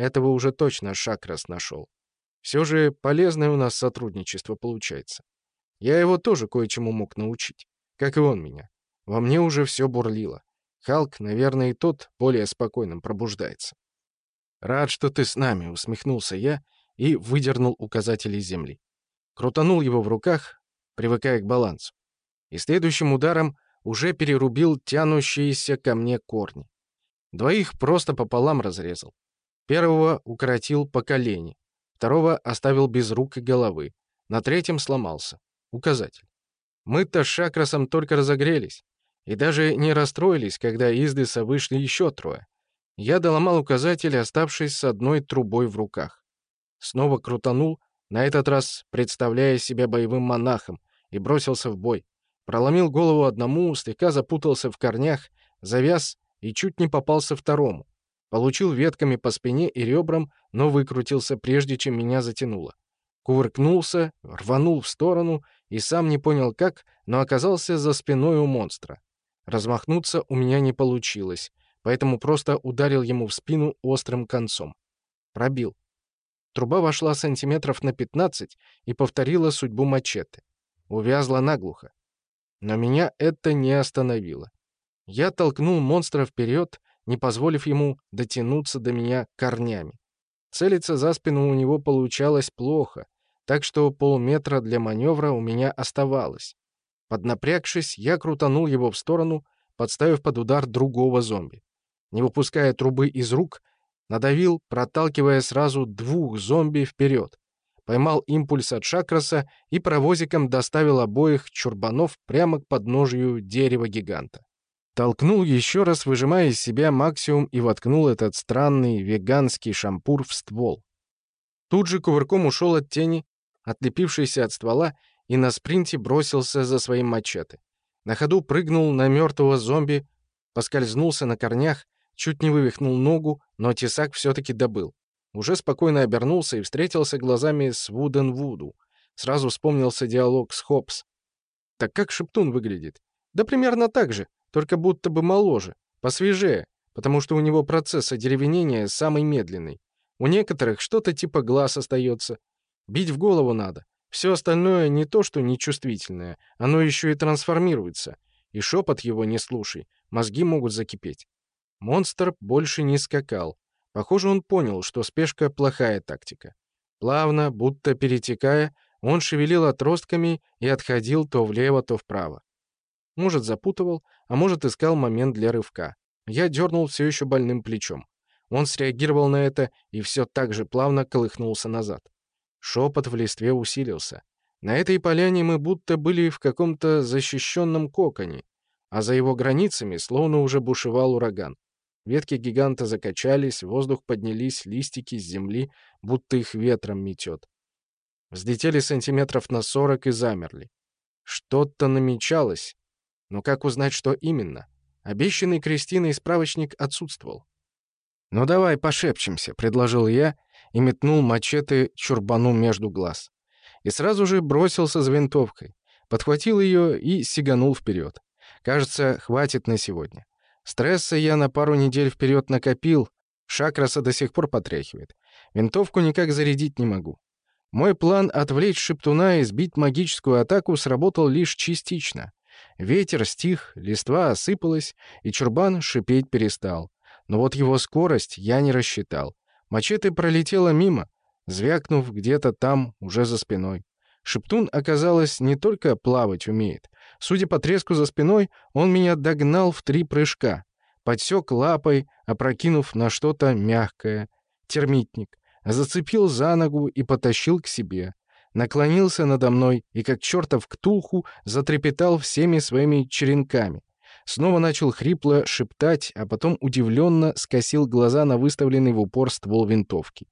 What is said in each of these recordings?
Этого уже точно Шакрас нашел. Все же полезное у нас сотрудничество получается. Я его тоже кое-чему мог научить, как и он меня. Во мне уже все бурлило. Халк, наверное, и тот более спокойным пробуждается. «Рад, что ты с нами», — усмехнулся я и выдернул указатель из земли. Крутанул его в руках, привыкая к балансу. И следующим ударом уже перерубил тянущиеся ко мне корни. Двоих просто пополам разрезал. Первого укоротил по колени, второго оставил без рук и головы, на третьем сломался. Указатель. Мы-то с Шакрасом только разогрелись. И даже не расстроились, когда из леса вышли еще трое. Я доломал указатель, оставшись с одной трубой в руках. Снова крутанул, на этот раз представляя себя боевым монахом, и бросился в бой. Проломил голову одному, слегка запутался в корнях, завяз и чуть не попался второму. Получил ветками по спине и ребрам, но выкрутился, прежде чем меня затянуло. Кувыркнулся, рванул в сторону и сам не понял как, но оказался за спиной у монстра. Размахнуться у меня не получилось, поэтому просто ударил ему в спину острым концом. Пробил. Труба вошла сантиметров на 15 и повторила судьбу мачете. Увязла наглухо. Но меня это не остановило. Я толкнул монстра вперед, не позволив ему дотянуться до меня корнями. Целиться за спину у него получалось плохо, так что полметра для маневра у меня оставалось. Поднапрягшись, я крутанул его в сторону, подставив под удар другого зомби. Не выпуская трубы из рук, надавил, проталкивая сразу двух зомби вперед. Поймал импульс от шакраса и паровозиком доставил обоих чурбанов прямо к подножию дерева гиганта. Толкнул еще раз, выжимая из себя максимум, и воткнул этот странный веганский шампур в ствол. Тут же кувырком ушел от тени, отлепившийся от ствола, и на спринте бросился за своим мачете. На ходу прыгнул на мертвого зомби, поскользнулся на корнях, чуть не вывихнул ногу, но тесак все-таки добыл. Уже спокойно обернулся и встретился глазами с Вуден Вуду. Сразу вспомнился диалог с Хопс. Так как Шептун выглядит? Да примерно так же, только будто бы моложе, посвежее, потому что у него процесс одеревенения самый медленный. У некоторых что-то типа глаз остается. Бить в голову надо. Все остальное не то, что нечувствительное, оно еще и трансформируется. И шепот его не слушай, мозги могут закипеть. Монстр больше не скакал. Похоже, он понял, что спешка — плохая тактика. Плавно, будто перетекая, он шевелил отростками и отходил то влево, то вправо. Может, запутывал, а может, искал момент для рывка. Я дернул все еще больным плечом. Он среагировал на это и все так же плавно колыхнулся назад. Шепот в листве усилился. На этой поляне мы будто были в каком-то защищенном коконе, а за его границами словно уже бушевал ураган. Ветки гиганта закачались, в воздух поднялись листики с земли, будто их ветром метет. Взлетели сантиметров на сорок и замерли. Что-то намечалось, но как узнать, что именно? Обещанный Кристиной справочник отсутствовал. «Ну давай пошепчемся», — предложил я и метнул мачете чурбану между глаз. И сразу же бросился за винтовкой, подхватил ее и сиганул вперед. Кажется, хватит на сегодня. Стресса я на пару недель вперед накопил, шакраса до сих пор потряхивает. Винтовку никак зарядить не могу. Мой план отвлечь Шептуна и сбить магическую атаку сработал лишь частично. Ветер стих, листва осыпалась, и чурбан шипеть перестал. Но вот его скорость я не рассчитал. Мачете пролетела мимо, звякнув где-то там, уже за спиной. Шептун, оказалось, не только плавать умеет. Судя по треску за спиной, он меня догнал в три прыжка. Подсек лапой, опрокинув на что-то мягкое. Термитник. Зацепил за ногу и потащил к себе наклонился надо мной и, как чертов ктулху, затрепетал всеми своими черенками. Снова начал хрипло шептать, а потом удивленно скосил глаза на выставленный в упор ствол винтовки.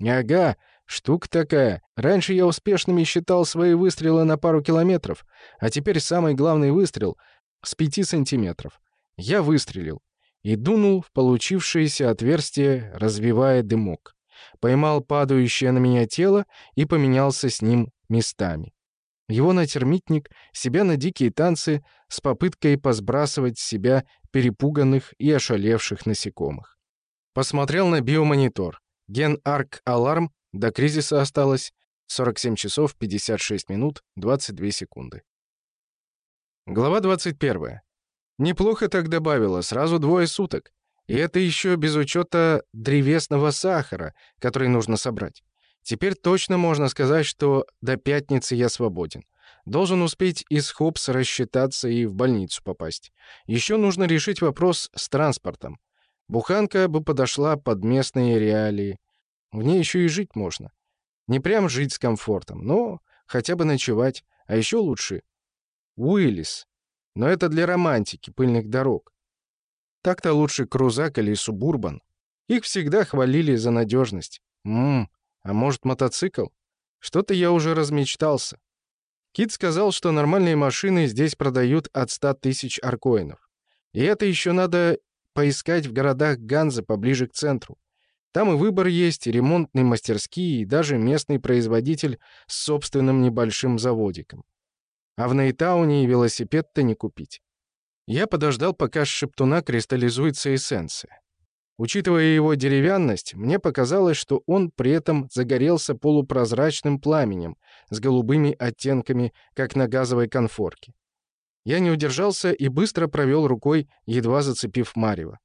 «Ага, штука такая. Раньше я успешными считал свои выстрелы на пару километров, а теперь самый главный выстрел — с пяти сантиметров. Я выстрелил и дунул в получившееся отверстие, развивая дымок поймал падающее на меня тело и поменялся с ним местами. Его на термитник, себя на дикие танцы с попыткой посбрасывать себя перепуганных и ошалевших насекомых. Посмотрел на биомонитор. Ген Арк Аларм. До кризиса осталось 47 часов 56 минут 22 секунды. Глава 21. Неплохо так добавила, сразу двое суток. И это еще без учета древесного сахара, который нужно собрать. Теперь точно можно сказать, что до пятницы я свободен. Должен успеть из Хопс рассчитаться и в больницу попасть. Еще нужно решить вопрос с транспортом. Буханка бы подошла под местные реалии. В ней еще и жить можно. Не прям жить с комфортом, но хотя бы ночевать. А еще лучше — Уиллис. Но это для романтики, пыльных дорог. Так-то лучше Крузак или Субурбан. Их всегда хвалили за надежность. Ммм, а может мотоцикл? Что-то я уже размечтался. Кит сказал, что нормальные машины здесь продают от 100 тысяч аркоинов. И это еще надо поискать в городах Ганза поближе к центру. Там и выбор есть, и ремонтные мастерские, и даже местный производитель с собственным небольшим заводиком. А в Нейтауне и велосипед-то не купить. Я подождал, пока с шептуна кристаллизуется эссенция. Учитывая его деревянность, мне показалось, что он при этом загорелся полупрозрачным пламенем с голубыми оттенками, как на газовой конфорке. Я не удержался и быстро провел рукой, едва зацепив Марева.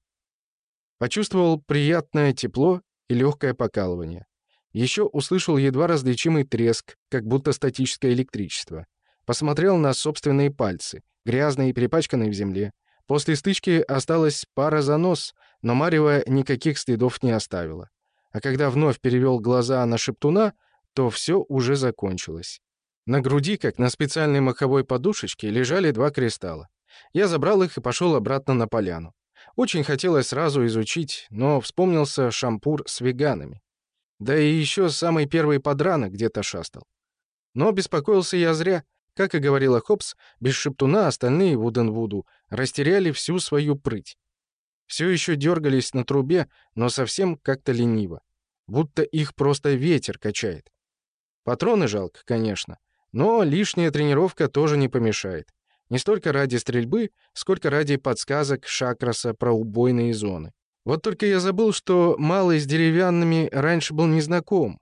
Почувствовал приятное тепло и легкое покалывание. Еще услышал едва различимый треск, как будто статическое электричество. Посмотрел на собственные пальцы, грязные и перепачканные в земле. После стычки осталась пара занос, но Марева никаких следов не оставила. А когда вновь перевел глаза на шептуна, то все уже закончилось. На груди, как на специальной маховой подушечке, лежали два кристалла. Я забрал их и пошел обратно на поляну. Очень хотелось сразу изучить, но вспомнился шампур с веганами. Да и еще самый первый подранок где-то шастал. Но беспокоился я зря. Как и говорила Хопс, без шептуна остальные Вуденвуду растеряли всю свою прыть. Все еще дергались на трубе, но совсем как-то лениво. Будто их просто ветер качает. Патроны жалко, конечно, но лишняя тренировка тоже не помешает. Не столько ради стрельбы, сколько ради подсказок Шакраса про убойные зоны. Вот только я забыл, что малый с деревянными раньше был незнаком.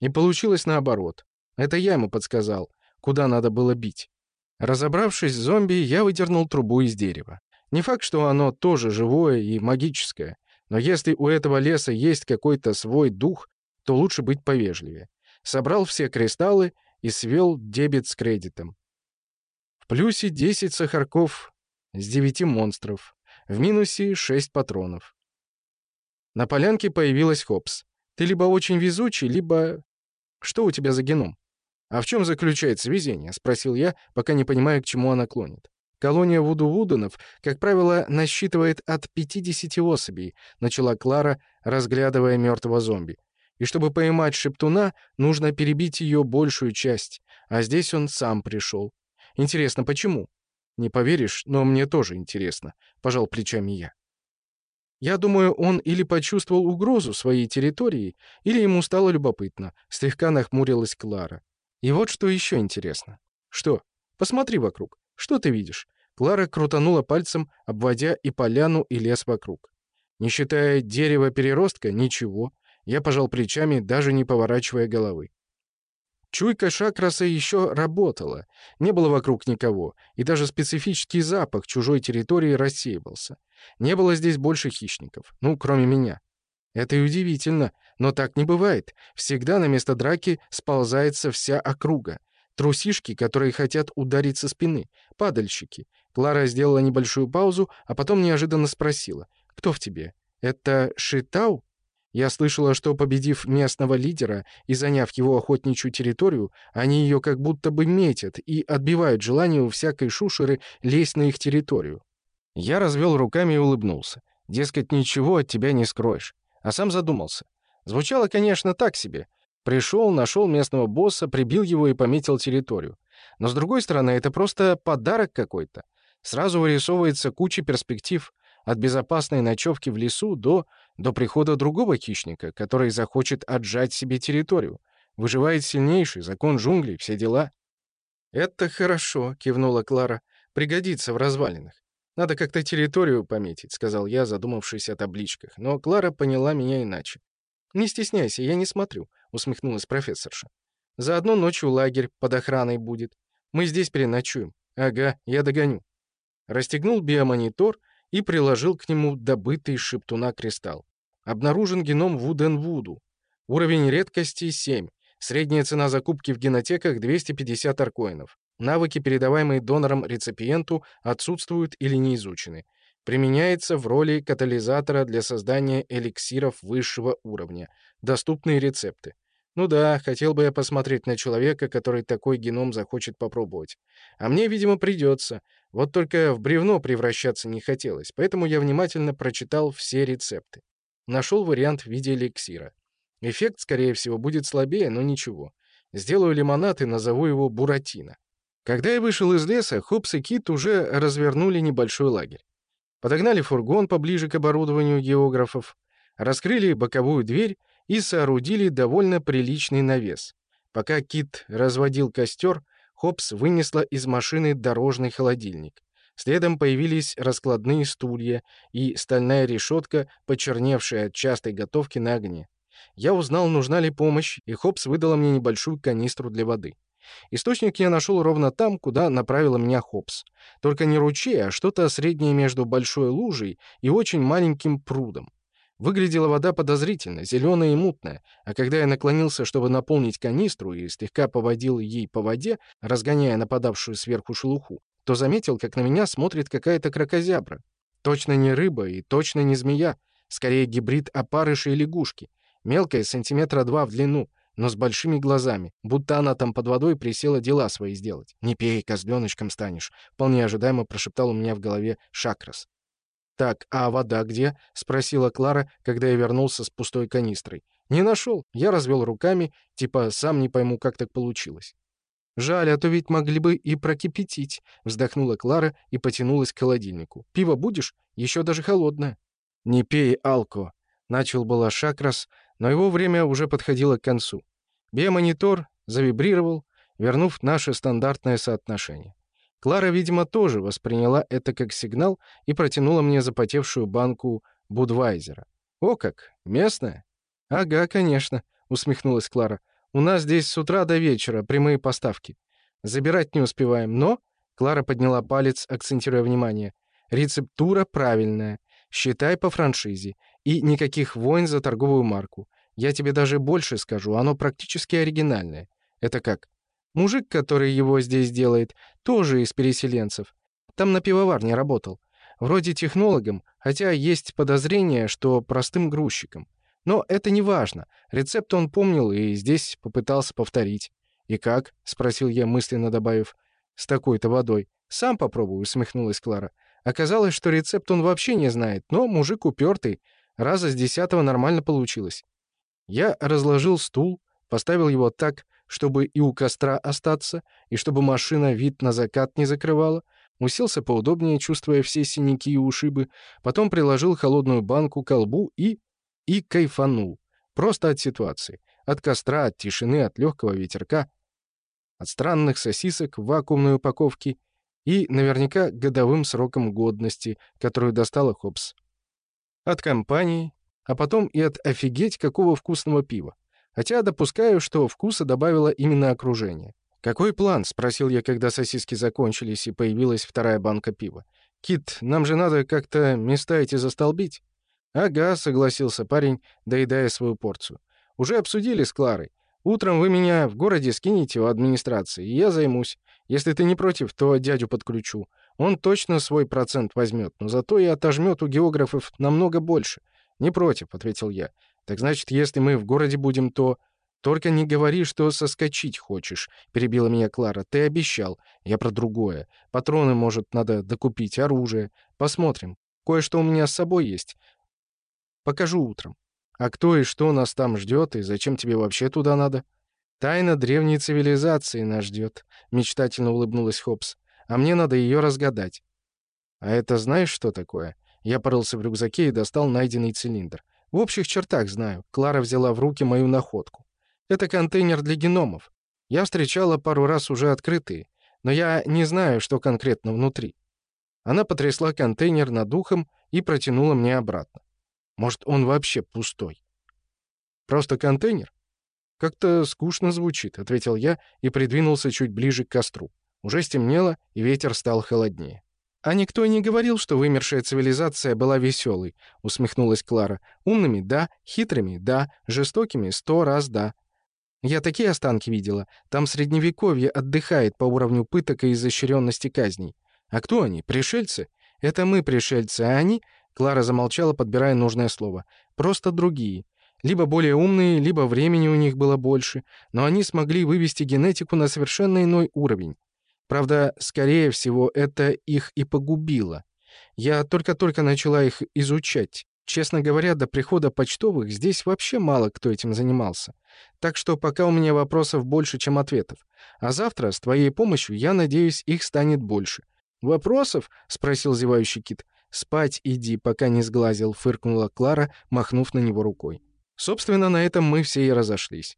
И получилось наоборот. Это я ему подсказал, куда надо было бить. Разобравшись с зомби, я выдернул трубу из дерева. Не факт, что оно тоже живое и магическое, но если у этого леса есть какой-то свой дух, то лучше быть повежливее. Собрал все кристаллы и свел дебет с кредитом. В плюсе 10 сахарков с 9 монстров, в минусе 6 патронов. На полянке появилась Хопс. Ты либо очень везучий, либо... Что у тебя за геном? «А в чем заключается везение?» — спросил я, пока не понимая, к чему она клонит. «Колония Вуду-Вуденов, как правило, насчитывает от 50 особей», — начала Клара, разглядывая мертвого зомби. «И чтобы поймать шептуна, нужно перебить ее большую часть, а здесь он сам пришел. Интересно, почему?» «Не поверишь, но мне тоже интересно», — пожал плечами я. Я думаю, он или почувствовал угрозу своей территории, или ему стало любопытно, слегка нахмурилась Клара. И вот что еще интересно. Что? Посмотри вокруг. Что ты видишь? Клара крутанула пальцем, обводя и поляну, и лес вокруг. Не считая дерева-переростка, ничего. Я пожал плечами, даже не поворачивая головы. Чуйка шакраса еще работала. Не было вокруг никого, и даже специфический запах чужой территории рассеивался. Не было здесь больше хищников, ну, кроме меня. Это и удивительно, но так не бывает. Всегда на место драки сползается вся округа. Трусишки, которые хотят ударить со спины. Падальщики. Клара сделала небольшую паузу, а потом неожиданно спросила. «Кто в тебе? Это Шитау?» Я слышала, что, победив местного лидера и заняв его охотничью территорию, они ее как будто бы метят и отбивают желание у всякой шушеры лезть на их территорию. Я развел руками и улыбнулся. Дескать, ничего от тебя не скроешь а сам задумался. Звучало, конечно, так себе. Пришел, нашел местного босса, прибил его и пометил территорию. Но, с другой стороны, это просто подарок какой-то. Сразу вырисовывается куча перспектив от безопасной ночевки в лесу до, до прихода другого хищника, который захочет отжать себе территорию. Выживает сильнейший, закон джунглей, все дела. «Это хорошо», — кивнула Клара. «Пригодится в развалинах. «Надо как-то территорию пометить», — сказал я, задумавшись о табличках. Но Клара поняла меня иначе. «Не стесняйся, я не смотрю», — усмехнулась профессорша. «Заодно ночью лагерь под охраной будет. Мы здесь переночуем. Ага, я догоню». Расстегнул биомонитор и приложил к нему добытый шептуна кристалл. Обнаружен геном Вуден-Вуду. Уровень редкости — 7. Средняя цена закупки в генотеках — 250 аркоинов. Навыки, передаваемые донором реципиенту, отсутствуют или не изучены. Применяется в роли катализатора для создания эликсиров высшего уровня. Доступные рецепты. Ну да, хотел бы я посмотреть на человека, который такой геном захочет попробовать. А мне, видимо, придется. Вот только в бревно превращаться не хотелось, поэтому я внимательно прочитал все рецепты. Нашел вариант в виде эликсира. Эффект, скорее всего, будет слабее, но ничего. Сделаю лимонад и назову его Буратино. Когда я вышел из леса, Хопс и Кит уже развернули небольшой лагерь. Подогнали фургон поближе к оборудованию географов, раскрыли боковую дверь и соорудили довольно приличный навес. Пока Кит разводил костер, Хопс вынесла из машины дорожный холодильник. Следом появились раскладные стулья и стальная решетка, почерневшая от частой готовки на огне. Я узнал, нужна ли помощь, и Хопс выдала мне небольшую канистру для воды. Источник я нашел ровно там, куда направила меня Хопс. Только не ручей, а что-то среднее между большой лужей и очень маленьким прудом. Выглядела вода подозрительно, зеленая и мутная, а когда я наклонился, чтобы наполнить канистру и слегка поводил ей по воде, разгоняя нападавшую сверху шелуху, то заметил, как на меня смотрит какая-то крокозябра. Точно не рыба и точно не змея, скорее гибрид опарыша и лягушки. Мелкая, сантиметра два в длину, но с большими глазами, будто она там под водой присела дела свои сделать. «Не пей, козленочком станешь», — вполне ожидаемо прошептал у меня в голове Шакрас. «Так, а вода где?» — спросила Клара, когда я вернулся с пустой канистрой. «Не нашел». Я развел руками, типа сам не пойму, как так получилось. «Жаль, а то ведь могли бы и прокипятить», — вздохнула Клара и потянулась к холодильнику. «Пиво будешь? Еще даже холодное». «Не пей, Алко», — начал было Шакрас, но его время уже подходило к концу. Биомонитор завибрировал, вернув наше стандартное соотношение. Клара, видимо, тоже восприняла это как сигнал и протянула мне запотевшую банку Будвайзера. «О как! Местная?» «Ага, конечно», — усмехнулась Клара. «У нас здесь с утра до вечера прямые поставки. Забирать не успеваем, но...» Клара подняла палец, акцентируя внимание. «Рецептура правильная. Считай по франшизе. И никаких войн за торговую марку. Я тебе даже больше скажу, оно практически оригинальное. Это как? Мужик, который его здесь делает, тоже из переселенцев. Там на пивоварне работал. Вроде технологом, хотя есть подозрение, что простым грузчиком. Но это не важно. Рецепт он помнил и здесь попытался повторить. «И как?» — спросил я, мысленно добавив. «С такой-то водой». «Сам попробую», — усмехнулась Клара. Оказалось, что рецепт он вообще не знает, но мужик упертый. Раза с десятого нормально получилось. Я разложил стул, поставил его так, чтобы и у костра остаться, и чтобы машина вид на закат не закрывала, уселся поудобнее, чувствуя все синяки и ушибы, потом приложил холодную банку к колбу и... и кайфанул. Просто от ситуации. От костра, от тишины, от легкого ветерка, от странных сосисок в вакуумной упаковке и наверняка годовым сроком годности, которую достала Хопс. От компании, а потом и от офигеть какого вкусного пива. Хотя допускаю, что вкуса добавило именно окружение. «Какой план?» — спросил я, когда сосиски закончились и появилась вторая банка пива. «Кит, нам же надо как-то места эти застолбить». «Ага», — согласился парень, доедая свою порцию. «Уже обсудили с Кларой. Утром вы меня в городе скинете у администрации, и я займусь. Если ты не против, то дядю подключу. Он точно свой процент возьмет, но зато и отожмет у географов намного больше. «Не против», — ответил я. «Так значит, если мы в городе будем, то...» «Только не говори, что соскочить хочешь», — перебила меня Клара. «Ты обещал. Я про другое. Патроны, может, надо докупить, оружие. Посмотрим. Кое-что у меня с собой есть. Покажу утром. А кто и что нас там ждет, и зачем тебе вообще туда надо?» «Тайна древней цивилизации нас ждет», — мечтательно улыбнулась Хопс. «А мне надо ее разгадать». «А это знаешь, что такое?» Я порылся в рюкзаке и достал найденный цилиндр. В общих чертах знаю. Клара взяла в руки мою находку. Это контейнер для геномов. Я встречала пару раз уже открытые, но я не знаю, что конкретно внутри. Она потрясла контейнер над ухом и протянула мне обратно. Может, он вообще пустой? Просто контейнер?» «Как-то скучно звучит», — ответил я и придвинулся чуть ближе к костру. Уже стемнело, и ветер стал холоднее. «А никто и не говорил, что вымершая цивилизация была веселой», — усмехнулась Клара. «Умными — да, хитрыми — да, жестокими — сто раз да. Я такие останки видела. Там средневековье отдыхает по уровню пыток и изощренности казней. А кто они? Пришельцы? Это мы пришельцы, а они...» Клара замолчала, подбирая нужное слово. «Просто другие. Либо более умные, либо времени у них было больше, но они смогли вывести генетику на совершенно иной уровень. Правда, скорее всего, это их и погубило. Я только-только начала их изучать. Честно говоря, до прихода почтовых здесь вообще мало кто этим занимался. Так что пока у меня вопросов больше, чем ответов. А завтра, с твоей помощью, я надеюсь, их станет больше. «Вопросов?» — спросил зевающий кит. «Спать иди, пока не сглазил», — фыркнула Клара, махнув на него рукой. Собственно, на этом мы все и разошлись.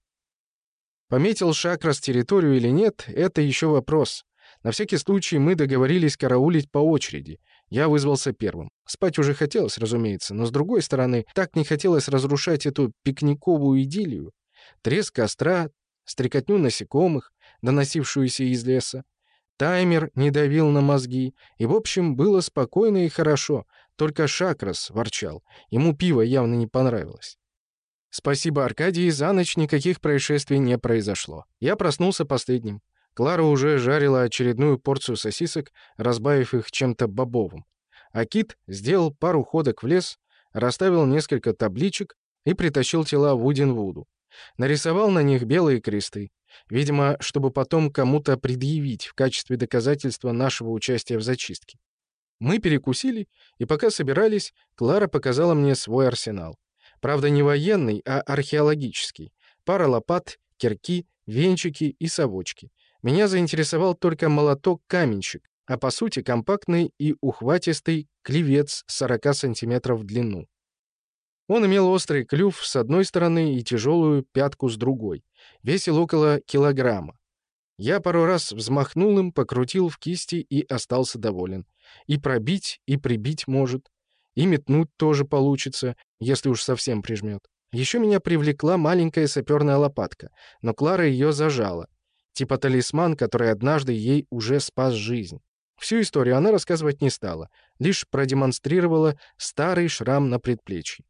Пометил Шакрас территорию или нет — это еще вопрос. На всякий случай мы договорились караулить по очереди. Я вызвался первым. Спать уже хотелось, разумеется, но, с другой стороны, так не хотелось разрушать эту пикниковую идиллию. Треск костра, стрекотню насекомых, доносившуюся из леса. Таймер не давил на мозги, и, в общем, было спокойно и хорошо, только Шакрас ворчал. Ему пиво явно не понравилось. Спасибо Аркадии, за ночь никаких происшествий не произошло. Я проснулся последним. Клара уже жарила очередную порцию сосисок, разбавив их чем-то бобовым. А Кит сделал пару ходок в лес, расставил несколько табличек и притащил тела в Удинвуду. Нарисовал на них белые кресты. Видимо, чтобы потом кому-то предъявить в качестве доказательства нашего участия в зачистке. Мы перекусили, и пока собирались, Клара показала мне свой арсенал. Правда, не военный, а археологический. Пара лопат, кирки, венчики и совочки. Меня заинтересовал только молоток-каменщик, а по сути компактный и ухватистый клевец 40 сантиметров в длину. Он имел острый клюв с одной стороны и тяжелую пятку с другой. Весил около килограмма. Я пару раз взмахнул им, покрутил в кисти и остался доволен. И пробить, и прибить может. И метнуть тоже получится, если уж совсем прижмет. Еще меня привлекла маленькая саперная лопатка, но Клара ее зажала. Типа талисман, который однажды ей уже спас жизнь. Всю историю она рассказывать не стала, лишь продемонстрировала старый шрам на предплечье.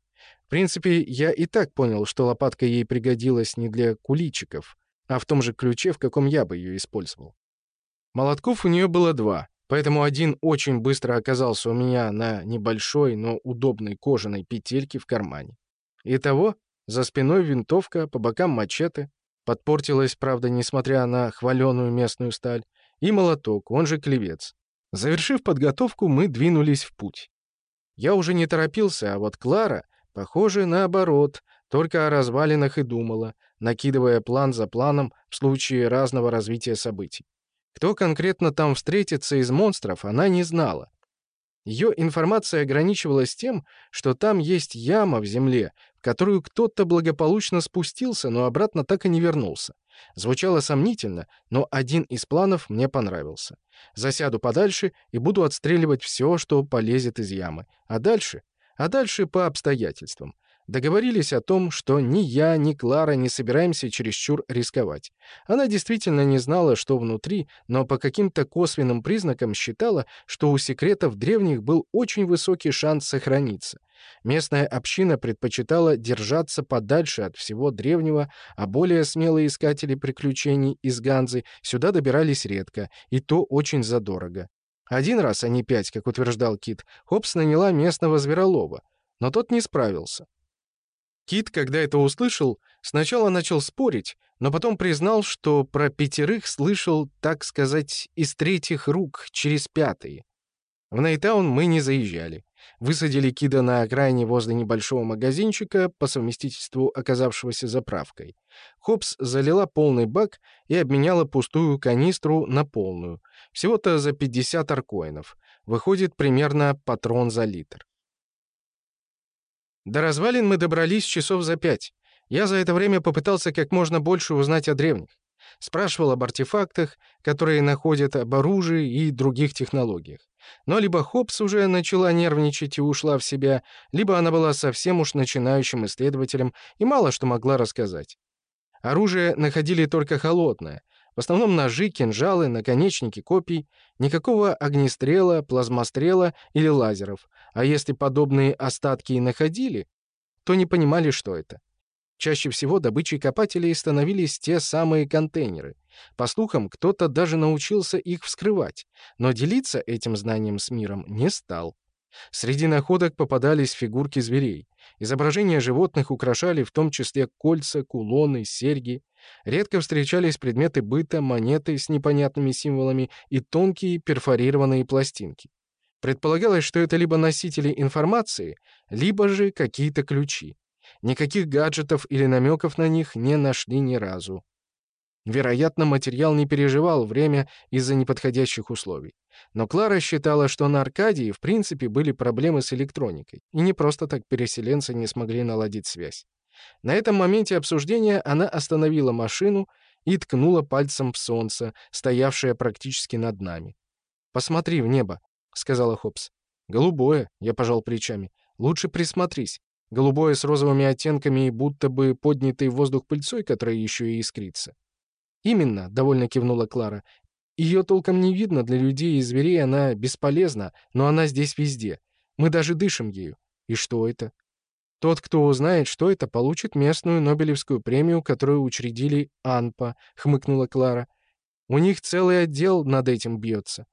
В принципе, я и так понял, что лопатка ей пригодилась не для куличиков, а в том же ключе, в каком я бы ее использовал. Молотков у нее было два, поэтому один очень быстро оказался у меня на небольшой, но удобной кожаной петельке в кармане. Итого, за спиной винтовка, по бокам мачете, Подпортилась, правда, несмотря на хваленую местную сталь. И молоток, он же клевец. Завершив подготовку, мы двинулись в путь. Я уже не торопился, а вот Клара, похоже, наоборот, только о развалинах и думала, накидывая план за планом в случае разного развития событий. Кто конкретно там встретится из монстров, она не знала. Ее информация ограничивалась тем, что там есть яма в земле, которую кто-то благополучно спустился, но обратно так и не вернулся. Звучало сомнительно, но один из планов мне понравился. Засяду подальше и буду отстреливать все, что полезет из ямы. А дальше? А дальше по обстоятельствам. Договорились о том, что ни я, ни Клара не собираемся чересчур рисковать. Она действительно не знала, что внутри, но по каким-то косвенным признакам считала, что у секретов древних был очень высокий шанс сохраниться. Местная община предпочитала держаться подальше от всего древнего, а более смелые искатели приключений из Ганзы сюда добирались редко, и то очень задорого. Один раз, а не пять, как утверждал Кит, Хопс наняла местного зверолова, но тот не справился. Кит, когда это услышал, сначала начал спорить, но потом признал, что про пятерых слышал, так сказать, из третьих рук, через пятые. В Найтаун мы не заезжали. Высадили Кида на окраине возле небольшого магазинчика, по совместительству оказавшегося заправкой. Хопс залила полный бак и обменяла пустую канистру на полную. Всего-то за 50 аркоинов. Выходит примерно патрон за литр. До развалин мы добрались часов за пять. Я за это время попытался как можно больше узнать о древних. Спрашивал об артефактах, которые находят, об оружии и других технологиях. Но либо Хопс уже начала нервничать и ушла в себя, либо она была совсем уж начинающим исследователем и мало что могла рассказать. Оружие находили только холодное, в основном ножи, кинжалы, наконечники копий, никакого огнестрела, плазмострела или лазеров, а если подобные остатки и находили, то не понимали, что это. Чаще всего добычей копателей становились те самые контейнеры. По слухам, кто-то даже научился их вскрывать, но делиться этим знанием с миром не стал. Среди находок попадались фигурки зверей. Изображения животных украшали в том числе кольца, кулоны, серьги. Редко встречались предметы быта, монеты с непонятными символами и тонкие перфорированные пластинки. Предполагалось, что это либо носители информации, либо же какие-то ключи. Никаких гаджетов или намеков на них не нашли ни разу. Вероятно, материал не переживал время из-за неподходящих условий. Но Клара считала, что на Аркадии в принципе были проблемы с электроникой, и не просто так переселенцы не смогли наладить связь. На этом моменте обсуждения она остановила машину и ткнула пальцем в солнце, стоявшее практически над нами. «Посмотри в небо», — сказала Хопс. «Голубое», — я пожал плечами. «Лучше присмотрись. Голубое с розовыми оттенками и будто бы поднятый в воздух пыльцой, которая еще и искрится». «Именно», — довольно кивнула Клара. «Ее толком не видно, для людей и зверей она бесполезна, но она здесь везде. Мы даже дышим ею. И что это?» Тот, кто узнает, что это, получит местную Нобелевскую премию, которую учредили АНПА», — хмыкнула Клара. «У них целый отдел над этим бьется.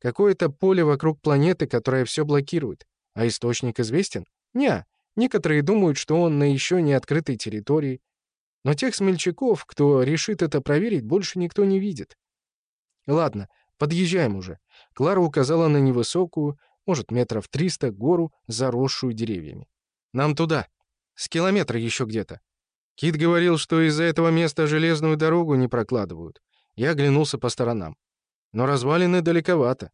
Какое-то поле вокруг планеты, которое все блокирует. А источник известен? Не. Некоторые думают, что он на еще не открытой территории. Но тех смельчаков, кто решит это проверить, больше никто не видит. Ладно, подъезжаем уже. Клара указала на невысокую, может, метров триста, гору, заросшую деревьями. Нам туда. С километра еще где-то. Кит говорил, что из-за этого места железную дорогу не прокладывают. Я оглянулся по сторонам. Но развалины далековато.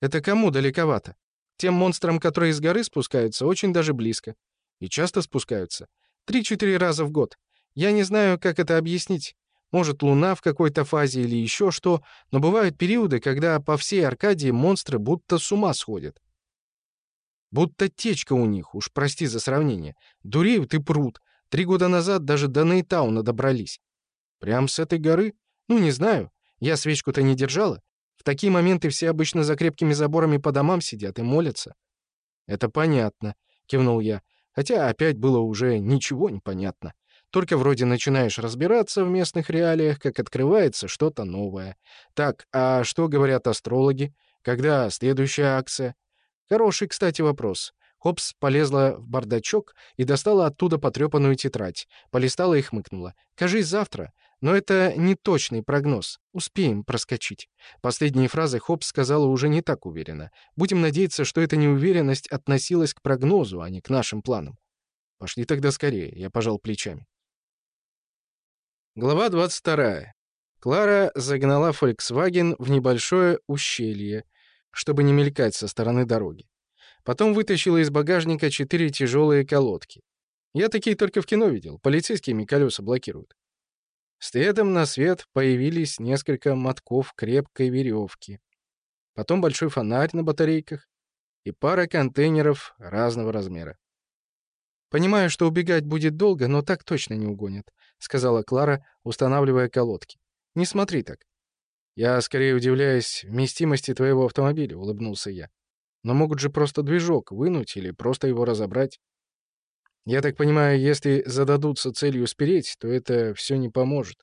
Это кому далековато? Тем монстрам, которые из горы спускаются, очень даже близко. И часто спускаются. Три-четыре раза в год. Я не знаю, как это объяснить. Может, луна в какой-то фазе или еще что, но бывают периоды, когда по всей Аркадии монстры будто с ума сходят. Будто течка у них, уж прости за сравнение. Дуреют и прут. Три года назад даже до Нейтауна добрались. Прям с этой горы? Ну, не знаю. Я свечку-то не держала. В такие моменты все обычно за крепкими заборами по домам сидят и молятся. «Это понятно», — кивнул я. Хотя опять было уже ничего не понятно. Только вроде начинаешь разбираться в местных реалиях, как открывается что-то новое. Так, а что говорят астрологи? Когда следующая акция? Хороший, кстати, вопрос. Хопс полезла в бардачок и достала оттуда потрепанную тетрадь. Полистала и хмыкнула. «Кажись, завтра. Но это не точный прогноз. Успеем проскочить». Последние фразы Хопс сказала уже не так уверенно. Будем надеяться, что эта неуверенность относилась к прогнозу, а не к нашим планам. «Пошли тогда скорее», — я пожал плечами. Глава 22. Клара загнала Volkswagen в небольшое ущелье, чтобы не мелькать со стороны дороги. Потом вытащила из багажника четыре тяжелые колодки. Я такие только в кино видел, полицейскими колеса блокируют. Следом на свет появились несколько мотков крепкой веревки. Потом большой фонарь на батарейках и пара контейнеров разного размера. «Понимаю, что убегать будет долго, но так точно не угонят», — сказала Клара, устанавливая колодки. «Не смотри так. «Я скорее удивляюсь вместимости твоего автомобиля», — улыбнулся я. «Но могут же просто движок вынуть или просто его разобрать. Я так понимаю, если зададутся целью спереть, то это все не поможет».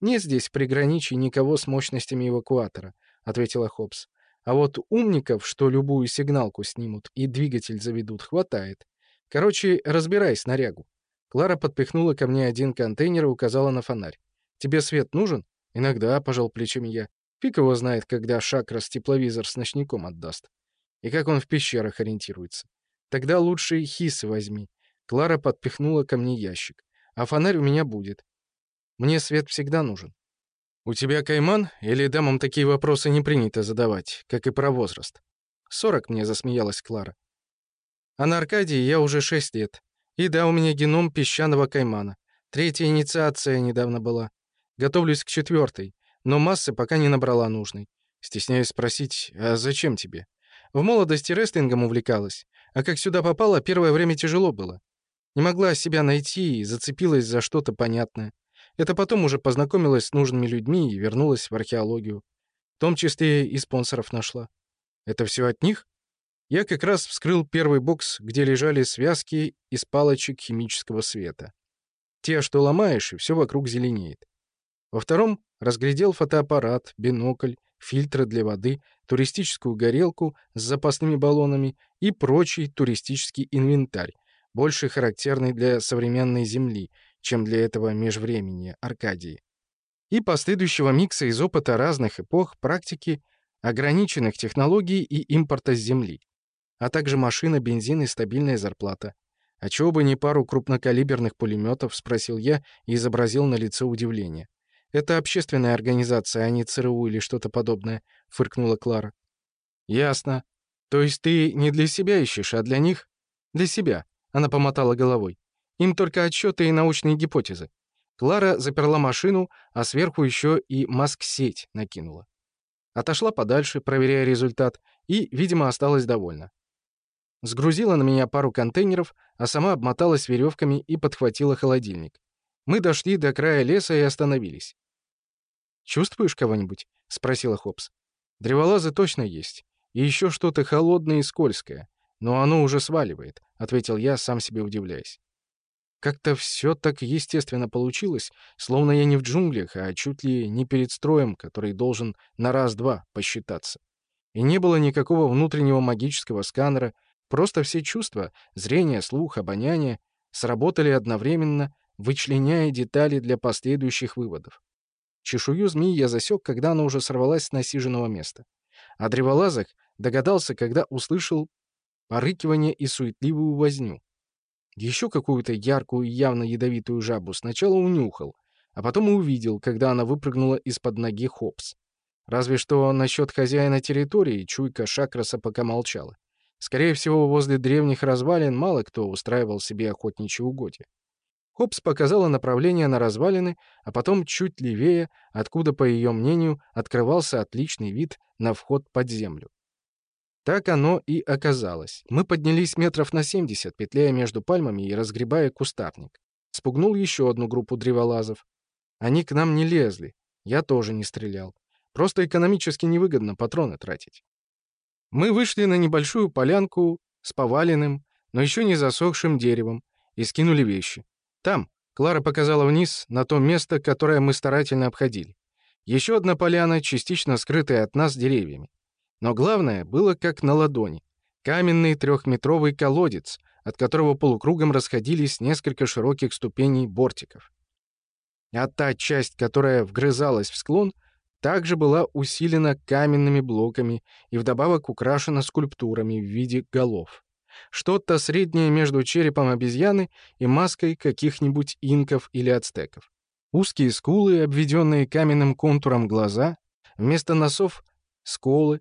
«Нет здесь приграничий никого с мощностями эвакуатора», — ответила Хопс. «А вот умников, что любую сигналку снимут и двигатель заведут, хватает. Короче, разбирай снарягу». Клара подпихнула ко мне один контейнер и указала на фонарь. «Тебе свет нужен?» Иногда, — пожал плечами я. Фиг его знает, когда Шакрас тепловизор с ночником отдаст. И как он в пещерах ориентируется. Тогда лучше хисы возьми. Клара подпихнула ко мне ящик. А фонарь у меня будет. Мне свет всегда нужен. «У тебя кайман? Или дамам такие вопросы не принято задавать, как и про возраст?» «Сорок мне», — засмеялась Клара. «А на Аркадии я уже шесть лет. И да, у меня геном песчаного каймана. Третья инициация недавно была. Готовлюсь к четвертой, но массы пока не набрала нужной. Стесняюсь спросить, а зачем тебе? В молодости рестлингом увлекалась, а как сюда попала, первое время тяжело было. Не могла себя найти и зацепилась за что-то понятное. Это потом уже познакомилась с нужными людьми и вернулась в археологию. В том числе и спонсоров нашла. Это все от них? Я как раз вскрыл первый бокс, где лежали связки из палочек химического света. Те, что ломаешь, и все вокруг зеленеет. Во втором разглядел фотоаппарат, бинокль, фильтры для воды, туристическую горелку с запасными баллонами и прочий туристический инвентарь, больше характерный для современной Земли, чем для этого межвремени Аркадии. И последующего микса из опыта разных эпох, практики, ограниченных технологий и импорта с Земли. А также машина, бензин и стабильная зарплата. «А чего бы не пару крупнокалиберных пулеметов?» — спросил я и изобразил на лице удивление. «Это общественная организация, а не ЦРУ или что-то подобное», — фыркнула Клара. «Ясно. То есть ты не для себя ищешь, а для них?» «Для себя», — она помотала головой. «Им только отчеты и научные гипотезы». Клара заперла машину, а сверху еще и маск-сеть накинула. Отошла подальше, проверяя результат, и, видимо, осталась довольна. Сгрузила на меня пару контейнеров, а сама обмоталась веревками и подхватила холодильник. Мы дошли до края леса и остановились. «Чувствуешь кого-нибудь?» — спросила Хопс. «Древолазы точно есть. И еще что-то холодное и скользкое. Но оно уже сваливает», — ответил я, сам себе удивляясь. Как-то все так естественно получилось, словно я не в джунглях, а чуть ли не перед строем, который должен на раз-два посчитаться. И не было никакого внутреннего магического сканера, просто все чувства — зрение, слух, обоняние — сработали одновременно, вычленяя детали для последующих выводов. Чешую змеи я засек, когда она уже сорвалась с насиженного места. О древолазах догадался, когда услышал порыкивание и суетливую возню. Еще какую-то яркую и явно ядовитую жабу сначала унюхал, а потом увидел, когда она выпрыгнула из-под ноги Хопс. Разве что насчет хозяина территории чуйка Шакраса пока молчала. Скорее всего, возле древних развалин мало кто устраивал себе охотничьи угодья. Хопс показала направление на развалины, а потом чуть левее, откуда, по ее мнению, открывался отличный вид на вход под землю. Так оно и оказалось. Мы поднялись метров на 70, петляя между пальмами и разгребая кустарник. Спугнул еще одну группу древолазов. Они к нам не лезли. Я тоже не стрелял. Просто экономически невыгодно патроны тратить. Мы вышли на небольшую полянку с поваленным, но еще не засохшим деревом и скинули вещи. Там, Клара показала вниз, на то место, которое мы старательно обходили. Еще одна поляна, частично скрытая от нас деревьями. Но главное было как на ладони. Каменный трехметровый колодец, от которого полукругом расходились несколько широких ступеней бортиков. А та часть, которая вгрызалась в склон, также была усилена каменными блоками и вдобавок украшена скульптурами в виде голов. Что-то среднее между черепом обезьяны и маской каких-нибудь инков или ацтеков. Узкие скулы, обведенные каменным контуром глаза, вместо носов — сколы.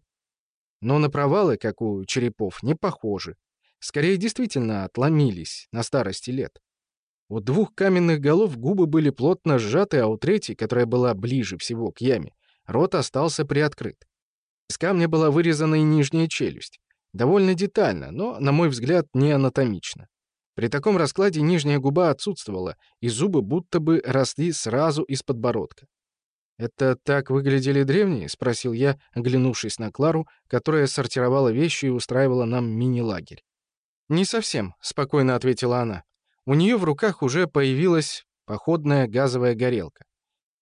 Но на провалы, как у черепов, не похожи. Скорее, действительно отломились на старости лет. У двух каменных голов губы были плотно сжаты, а у третьей, которая была ближе всего к яме, рот остался приоткрыт. Из камня была вырезана и нижняя челюсть. Довольно детально, но, на мой взгляд, не анатомично. При таком раскладе нижняя губа отсутствовала, и зубы будто бы росли сразу из подбородка. «Это так выглядели древние?» — спросил я, оглянувшись на Клару, которая сортировала вещи и устраивала нам мини-лагерь. «Не совсем», — спокойно ответила она. «У нее в руках уже появилась походная газовая горелка.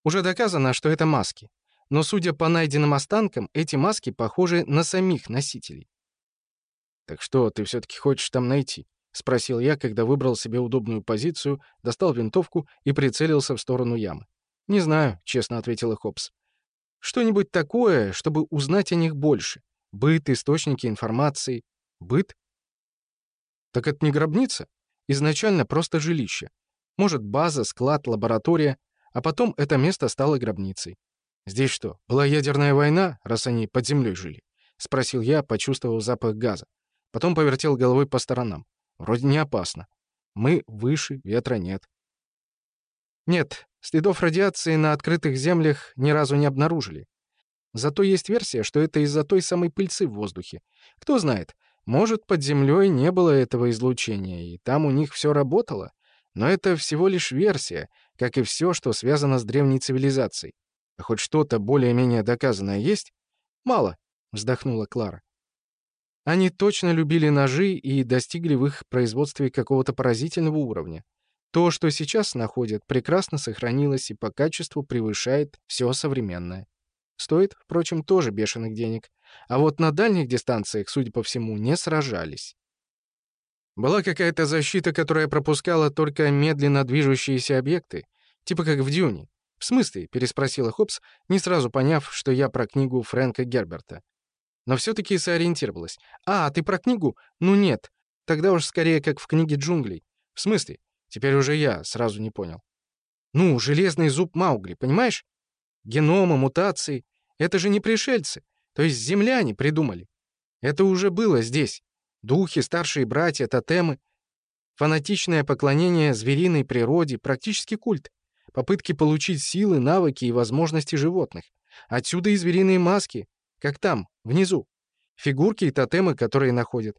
Уже доказано, что это маски. Но, судя по найденным останкам, эти маски похожи на самих носителей. «Так что ты все-таки хочешь там найти?» — спросил я, когда выбрал себе удобную позицию, достал винтовку и прицелился в сторону ямы. «Не знаю», — честно ответила Хопс. «Что-нибудь такое, чтобы узнать о них больше. Быт, источники информации. Быт? Так это не гробница? Изначально просто жилище. Может, база, склад, лаборатория, а потом это место стало гробницей. Здесь что, была ядерная война, раз они под землей жили? — спросил я, почувствовав запах газа. Потом повертел головой по сторонам. Вроде не опасно. Мы выше, ветра нет. Нет, Следов радиации на открытых землях ни разу не обнаружили. Зато есть версия, что это из-за той самой пыльцы в воздухе. Кто знает, может, под землей не было этого излучения, и там у них все работало. Но это всего лишь версия, как и все, что связано с древней цивилизацией. А хоть что-то более-менее доказанное есть? Мало, вздохнула Клара. Они точно любили ножи и достигли в их производстве какого-то поразительного уровня. То, что сейчас находят, прекрасно сохранилось и по качеству превышает все современное. Стоит, впрочем, тоже бешеных денег. А вот на дальних дистанциях, судя по всему, не сражались. Была какая-то защита, которая пропускала только медленно движущиеся объекты, типа как в Дюне. «В смысле?» — переспросила Хопс, не сразу поняв, что я про книгу Фрэнка Герберта. Но все-таки сориентировалась. «А, ты про книгу? Ну нет. Тогда уж скорее как в книге джунглей. В смысле? Теперь уже я сразу не понял. Ну, железный зуб Маугли, понимаешь? Геномы, мутации. Это же не пришельцы. То есть земляне придумали. Это уже было здесь. Духи, старшие братья, тотемы. Фанатичное поклонение звериной природе, практически культ. Попытки получить силы, навыки и возможности животных. Отсюда и звериные маски, как там, внизу. Фигурки и тотемы, которые находят.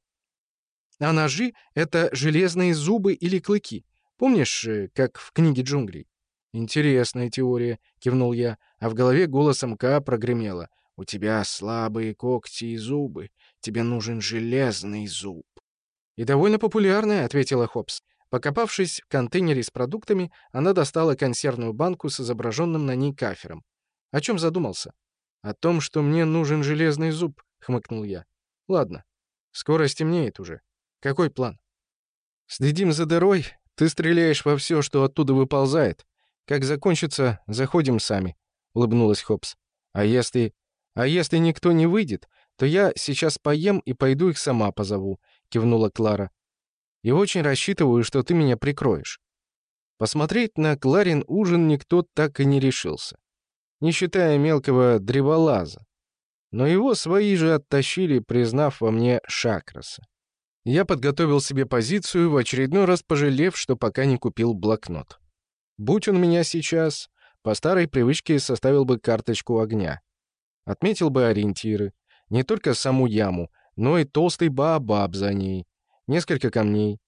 А ножи — это железные зубы или клыки. Помнишь, э, как в книге джунглей? «Интересная теория», — кивнул я, а в голове голосом Ка прогремело. «У тебя слабые когти и зубы. Тебе нужен железный зуб». «И довольно популярная», — ответила Хопс. Покопавшись в контейнере с продуктами, она достала консервную банку с изображенным на ней кафером. «О чем задумался?» «О том, что мне нужен железный зуб», — хмыкнул я. «Ладно. Скоро стемнеет уже. Какой план?» «Следим за дырой. Ты стреляешь во все, что оттуда выползает. Как закончится, заходим сами», — улыбнулась Хопс. «А если... А если никто не выйдет, то я сейчас поем и пойду их сама позову», — кивнула Клара. «И очень рассчитываю, что ты меня прикроешь». Посмотреть на Кларин ужин никто так и не решился. Не считая мелкого древолаза. Но его свои же оттащили, признав во мне Шакраса. Я подготовил себе позицию, в очередной раз пожалев, что пока не купил блокнот. Будь он меня сейчас, по старой привычке составил бы карточку огня. Отметил бы ориентиры. Не только саму яму, но и толстый баобаб за ней. Несколько камней.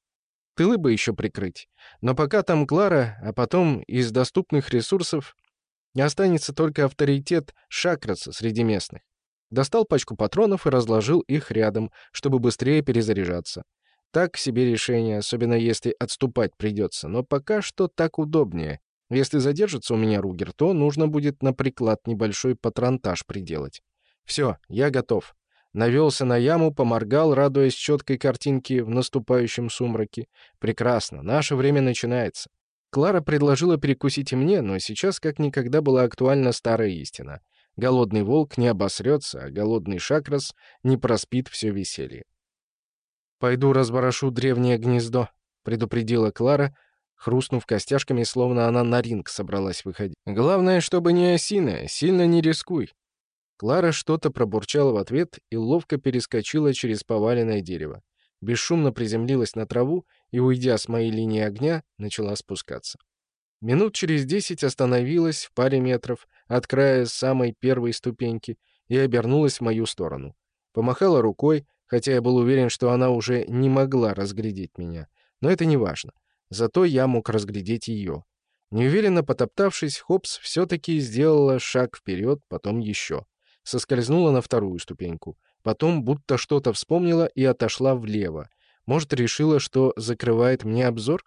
Тылы бы еще прикрыть. Но пока там Клара, а потом из доступных ресурсов останется только авторитет Шакраса среди местных. Достал пачку патронов и разложил их рядом, чтобы быстрее перезаряжаться. Так себе решение, особенно если отступать придется, но пока что так удобнее. Если задержится у меня Ругер, то нужно будет на приклад небольшой патронтаж приделать. Все, я готов. Навелся на яму, поморгал, радуясь четкой картинке в наступающем сумраке. Прекрасно, наше время начинается. Клара предложила перекусить и мне, но сейчас как никогда была актуальна старая истина. Голодный волк не обосрется, а голодный шакрас не проспит все веселье. «Пойду разборошу древнее гнездо», — предупредила Клара, хрустнув костяшками, словно она на ринг собралась выходить. «Главное, чтобы не осиное, сильно не рискуй». Клара что-то пробурчала в ответ и ловко перескочила через поваленное дерево. Бесшумно приземлилась на траву и, уйдя с моей линии огня, начала спускаться. Минут через десять остановилась в паре метров от края самой первой ступеньки и обернулась в мою сторону. Помахала рукой, хотя я был уверен, что она уже не могла разглядеть меня. Но это не важно. Зато я мог разглядеть ее. Неуверенно потоптавшись, Хопс все-таки сделала шаг вперед, потом еще. Соскользнула на вторую ступеньку. Потом будто что-то вспомнила и отошла влево. Может, решила, что закрывает мне обзор?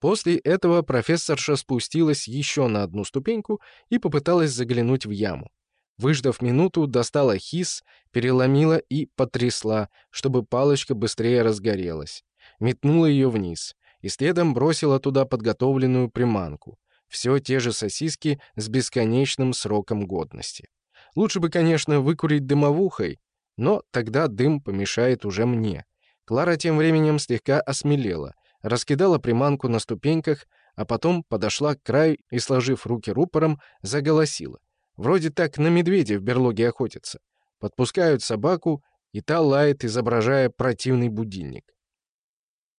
После этого профессорша спустилась еще на одну ступеньку и попыталась заглянуть в яму. Выждав минуту, достала хис, переломила и потрясла, чтобы палочка быстрее разгорелась. Метнула ее вниз и следом бросила туда подготовленную приманку. Все те же сосиски с бесконечным сроком годности. Лучше бы, конечно, выкурить дымовухой, но тогда дым помешает уже мне. Клара тем временем слегка осмелела, раскидала приманку на ступеньках, а потом подошла к краю и, сложив руки рупором, заголосила. Вроде так на медведя в берлоге охотятся. Подпускают собаку, и та лает, изображая противный будильник.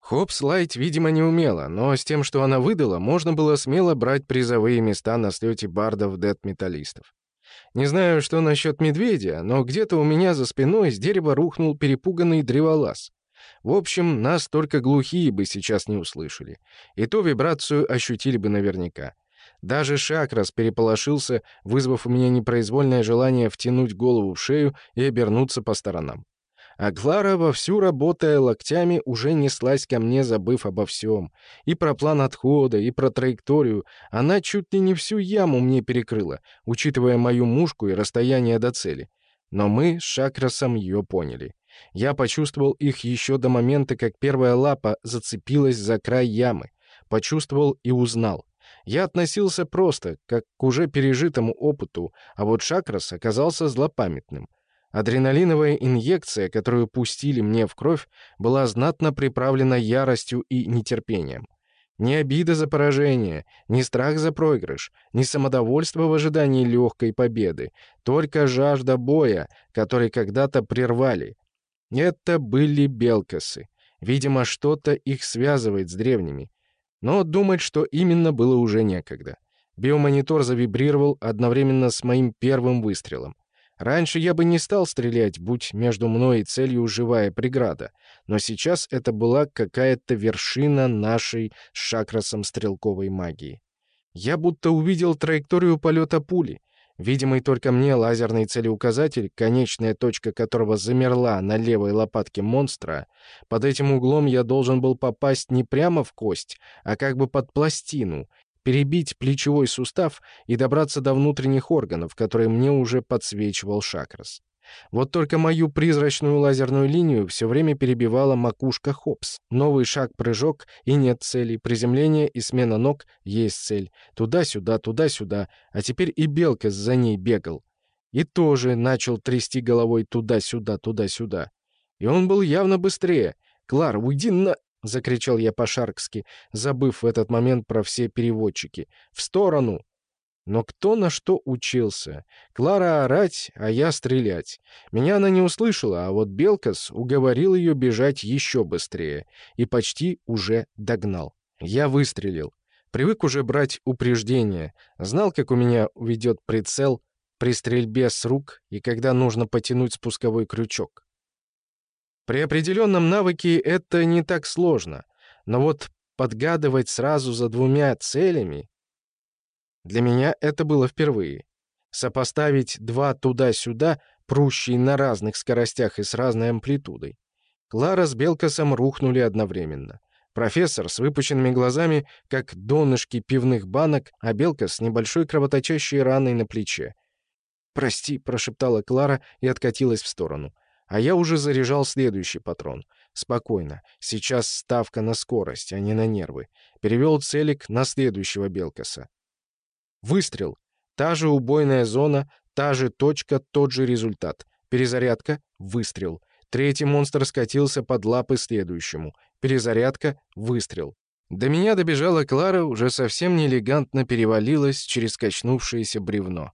Хопс Лайт, видимо, не умела, но с тем, что она выдала, можно было смело брать призовые места на слете бардов-дед-металлистов. Не знаю, что насчет медведя, но где-то у меня за спиной с дерева рухнул перепуганный древолаз. В общем, нас только глухие бы сейчас не услышали. И ту вибрацию ощутили бы наверняка. Даже Шакрас переполошился, вызвав у меня непроизвольное желание втянуть голову в шею и обернуться по сторонам. А Клара, вовсю работая локтями, уже неслась ко мне, забыв обо всем. И про план отхода, и про траекторию. Она чуть ли не всю яму мне перекрыла, учитывая мою мушку и расстояние до цели. Но мы с Шакрасом ее поняли. Я почувствовал их еще до момента, как первая лапа зацепилась за край ямы. Почувствовал и узнал. Я относился просто, как к уже пережитому опыту, а вот Шакрас оказался злопамятным. Адреналиновая инъекция, которую пустили мне в кровь, была знатно приправлена яростью и нетерпением. Ни обида за поражение, ни страх за проигрыш, ни самодовольство в ожидании легкой победы, только жажда боя, который когда-то прервали. Это были белкасы. Видимо, что-то их связывает с древними. Но думать, что именно, было уже некогда. Биомонитор завибрировал одновременно с моим первым выстрелом. Раньше я бы не стал стрелять, будь между мной и целью живая преграда, но сейчас это была какая-то вершина нашей с Шакрасом стрелковой магии. Я будто увидел траекторию полета пули. Видимый только мне лазерный целеуказатель, конечная точка которого замерла на левой лопатке монстра, под этим углом я должен был попасть не прямо в кость, а как бы под пластину, перебить плечевой сустав и добраться до внутренних органов, которые мне уже подсвечивал Шакрас. Вот только мою призрачную лазерную линию все время перебивала макушка Хопс. Новый шаг-прыжок, и нет цели. Приземление и смена ног — есть цель. Туда-сюда, туда-сюда. А теперь и Белка за ней бегал. И тоже начал трясти головой туда-сюда, туда-сюда. И он был явно быстрее. «Клар, уйди на...» — закричал я по-шаркски, забыв в этот момент про все переводчики. «В сторону!» Но кто на что учился? Клара орать, а я стрелять. Меня она не услышала, а вот Белкас уговорил ее бежать еще быстрее и почти уже догнал. Я выстрелил. Привык уже брать упреждение. Знал, как у меня ведет прицел при стрельбе с рук и когда нужно потянуть спусковой крючок. При определенном навыке это не так сложно, но вот подгадывать сразу за двумя целями... Для меня это было впервые. Сопоставить два туда-сюда, прущие на разных скоростях и с разной амплитудой. Клара с Белкасом рухнули одновременно. Профессор с выпученными глазами, как донышки пивных банок, а Белка с небольшой кровоточащей раной на плече. «Прости», — прошептала Клара и откатилась в сторону. А я уже заряжал следующий патрон. Спокойно. Сейчас ставка на скорость, а не на нервы. Перевел целик на следующего Белкаса. Выстрел. Та же убойная зона, та же точка, тот же результат. Перезарядка. Выстрел. Третий монстр скатился под лапы следующему. Перезарядка. Выстрел. До меня добежала Клара, уже совсем неэлегантно перевалилась через качнувшееся бревно.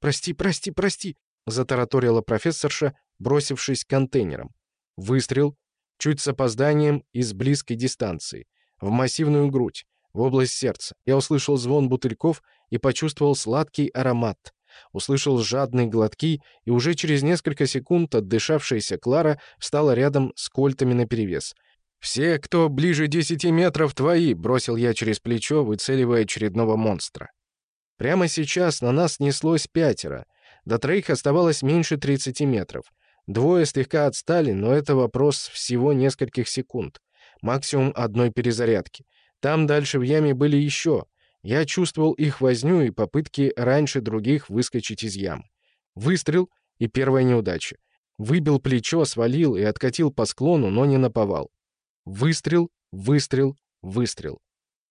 «Прости, прости, прости!» — затараторила профессорша, бросившись к контейнерам. Выстрел, чуть с опозданием и с близкой дистанции, в массивную грудь, в область сердца. Я услышал звон бутыльков и почувствовал сладкий аромат. Услышал жадные глотки, и уже через несколько секунд отдышавшаяся Клара встала рядом с кольтами наперевес. «Все, кто ближе десяти метров, твои!» — бросил я через плечо, выцеливая очередного монстра. Прямо сейчас на нас неслось пятеро. До троих оставалось меньше 30 метров. Двое слегка отстали, но это вопрос всего нескольких секунд. Максимум одной перезарядки. Там дальше в яме были еще. Я чувствовал их возню и попытки раньше других выскочить из ям. Выстрел и первая неудача. Выбил плечо, свалил и откатил по склону, но не наповал. Выстрел, выстрел, выстрел.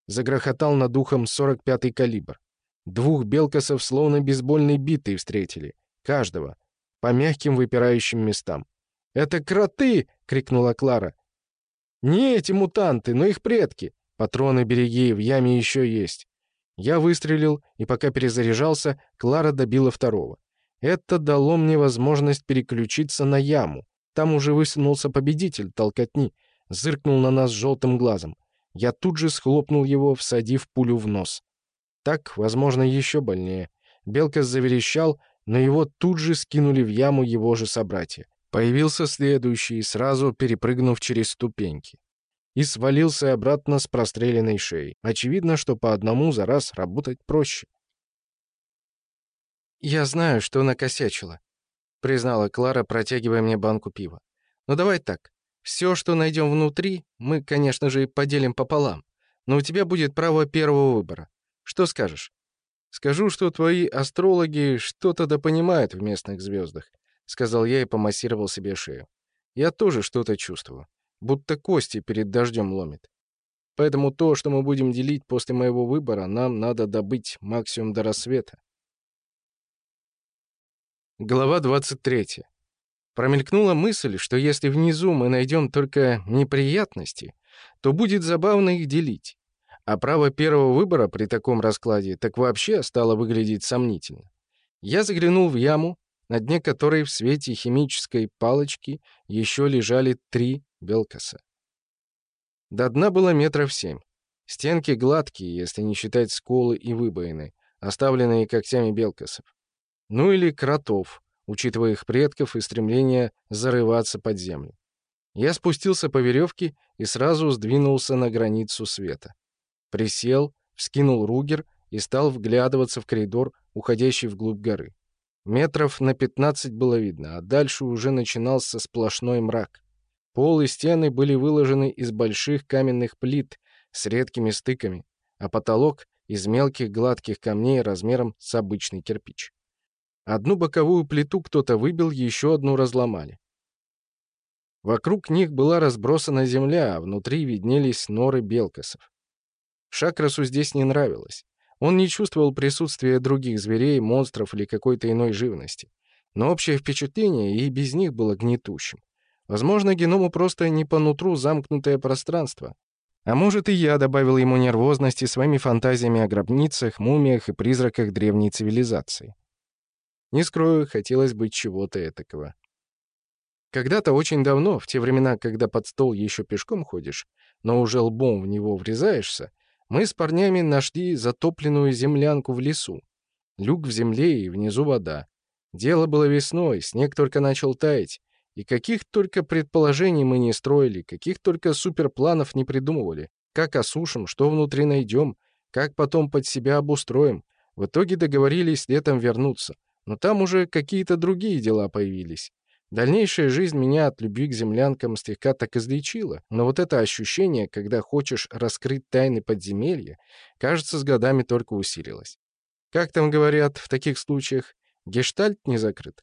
Загрохотал над ухом 45-й калибр. Двух белкасов словно бейсбольной битой встретили. Каждого по мягким выпирающим местам. «Это кроты!» — крикнула Клара. «Не эти мутанты, но их предки. Патроны береги, в яме еще есть». Я выстрелил, и пока перезаряжался, Клара добила второго. Это дало мне возможность переключиться на яму. Там уже высунулся победитель толкотни. зыркнул на нас желтым глазом. Я тут же схлопнул его, всадив пулю в нос. Так, возможно, еще больнее. Белка заверещал, но его тут же скинули в яму его же собратья. Появился следующий, сразу перепрыгнув через ступеньки. И свалился обратно с простреленной шеей. Очевидно, что по одному за раз работать проще. «Я знаю, что накосячила», — признала Клара, протягивая мне банку пива. «Но давай так. Все, что найдем внутри, мы, конечно же, поделим пополам. Но у тебя будет право первого выбора. Что скажешь?» «Скажу, что твои астрологи что-то да понимают в местных звездах», — сказал я и помассировал себе шею. «Я тоже что-то чувствую. Будто кости перед дождем ломит. Поэтому то, что мы будем делить после моего выбора, нам надо добыть максимум до рассвета. Глава 23. Промелькнула мысль, что если внизу мы найдем только неприятности, то будет забавно их делить. А право первого выбора при таком раскладе так вообще стало выглядеть сомнительно. Я заглянул в яму, на дне которой в свете химической палочки еще лежали три белкаса. До дна было метров семь. Стенки гладкие, если не считать сколы и выбоины, оставленные когтями белкасов. Ну или кротов, учитывая их предков и стремление зарываться под землю. Я спустился по веревке и сразу сдвинулся на границу света. Присел, вскинул ругер и стал вглядываться в коридор, уходящий вглубь горы. Метров на пятнадцать было видно, а дальше уже начинался сплошной мрак. Пол и стены были выложены из больших каменных плит с редкими стыками, а потолок — из мелких гладких камней размером с обычный кирпич. Одну боковую плиту кто-то выбил, еще одну разломали. Вокруг них была разбросана земля, а внутри виднелись норы белкосов. Шакрасу здесь не нравилось. Он не чувствовал присутствия других зверей, монстров или какой-то иной живности. Но общее впечатление и без них было гнетущим. Возможно, геному просто не по нутру замкнутое пространство. А может, и я добавил ему нервозности своими фантазиями о гробницах, мумиях и призраках древней цивилизации. Не скрою, хотелось бы чего-то этакого. Когда-то очень давно, в те времена, когда под стол еще пешком ходишь, но уже лбом в него врезаешься, мы с парнями нашли затопленную землянку в лесу. Люк в земле и внизу вода. Дело было весной, снег только начал таять. И каких только предположений мы не строили, каких только суперпланов не придумывали. Как осушим, что внутри найдем, как потом под себя обустроим. В итоге договорились летом вернуться. Но там уже какие-то другие дела появились. Дальнейшая жизнь меня от любви к землянкам слегка так излечила, но вот это ощущение, когда хочешь раскрыть тайны подземелья, кажется, с годами только усилилось. Как там говорят в таких случаях, гештальт не закрыт.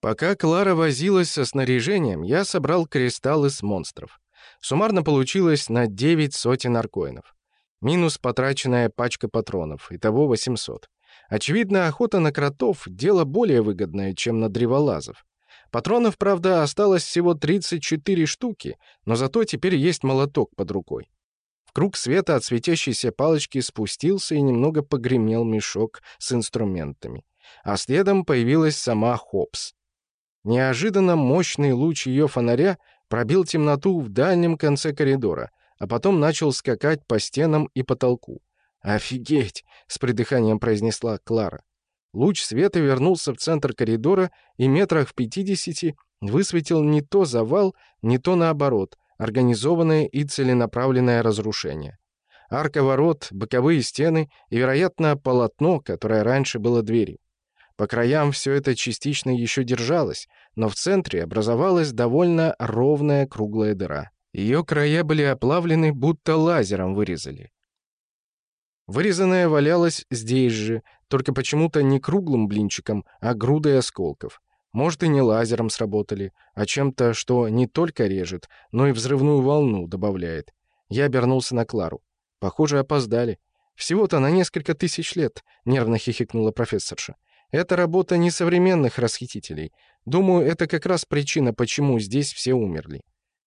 Пока Клара возилась со снаряжением, я собрал кристаллы с монстров. Суммарно получилось на 9 сотен аркоинов. Минус потраченная пачка патронов, итого 800. Очевидно, охота на кротов — дело более выгодное, чем на древолазов. Патронов, правда, осталось всего 34 штуки, но зато теперь есть молоток под рукой. В круг света от светящейся палочки спустился и немного погремел мешок с инструментами. А следом появилась сама Хопс. Неожиданно мощный луч ее фонаря пробил темноту в дальнем конце коридора, а потом начал скакать по стенам и потолку. «Офигеть!» — с придыханием произнесла Клара. Луч света вернулся в центр коридора и метрах в пятидесяти высветил не то завал, не то наоборот, организованное и целенаправленное разрушение. Арка ворот, боковые стены и, вероятно, полотно, которое раньше было дверью. По краям все это частично еще держалось, но в центре образовалась довольно ровная круглая дыра. Ее края были оплавлены, будто лазером вырезали. Вырезанная валялась здесь же, только почему-то не круглым блинчиком, а грудой осколков. Может, и не лазером сработали, а чем-то, что не только режет, но и взрывную волну добавляет. Я обернулся на Клару. Похоже, опоздали. Всего-то на несколько тысяч лет, нервно хихикнула профессорша. Это работа несовременных расхитителей. Думаю, это как раз причина, почему здесь все умерли.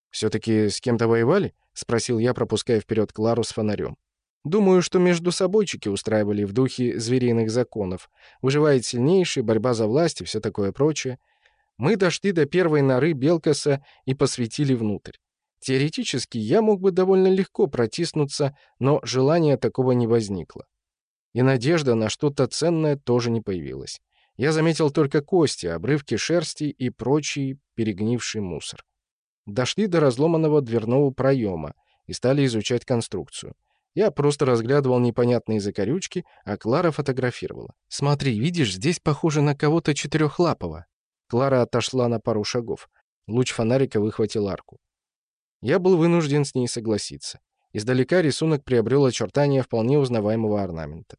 «Все-таки с кем-то воевали?» — спросил я, пропуская вперед Клару с фонарем. Думаю, что между собойчики устраивали в духе звериных законов. Выживает сильнейший, борьба за власть и все такое прочее. Мы дошли до первой норы Белкаса и посветили внутрь. Теоретически я мог бы довольно легко протиснуться, но желания такого не возникло. И надежда на что-то ценное тоже не появилась. Я заметил только кости, обрывки шерсти и прочий перегнивший мусор. Дошли до разломанного дверного проема и стали изучать конструкцию. Я просто разглядывал непонятные закорючки, а Клара фотографировала. «Смотри, видишь, здесь похоже на кого-то четырехлапого». Клара отошла на пару шагов. Луч фонарика выхватил арку. Я был вынужден с ней согласиться. Издалека рисунок приобрел очертания вполне узнаваемого орнамента.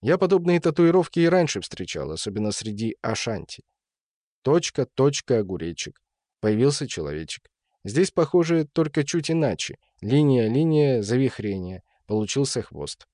Я подобные татуировки и раньше встречал, особенно среди ашанти. Точка, точка, огуречек. Появился человечек. Здесь, похоже, только чуть иначе. Линия, линия, завихрение. Получился хвост.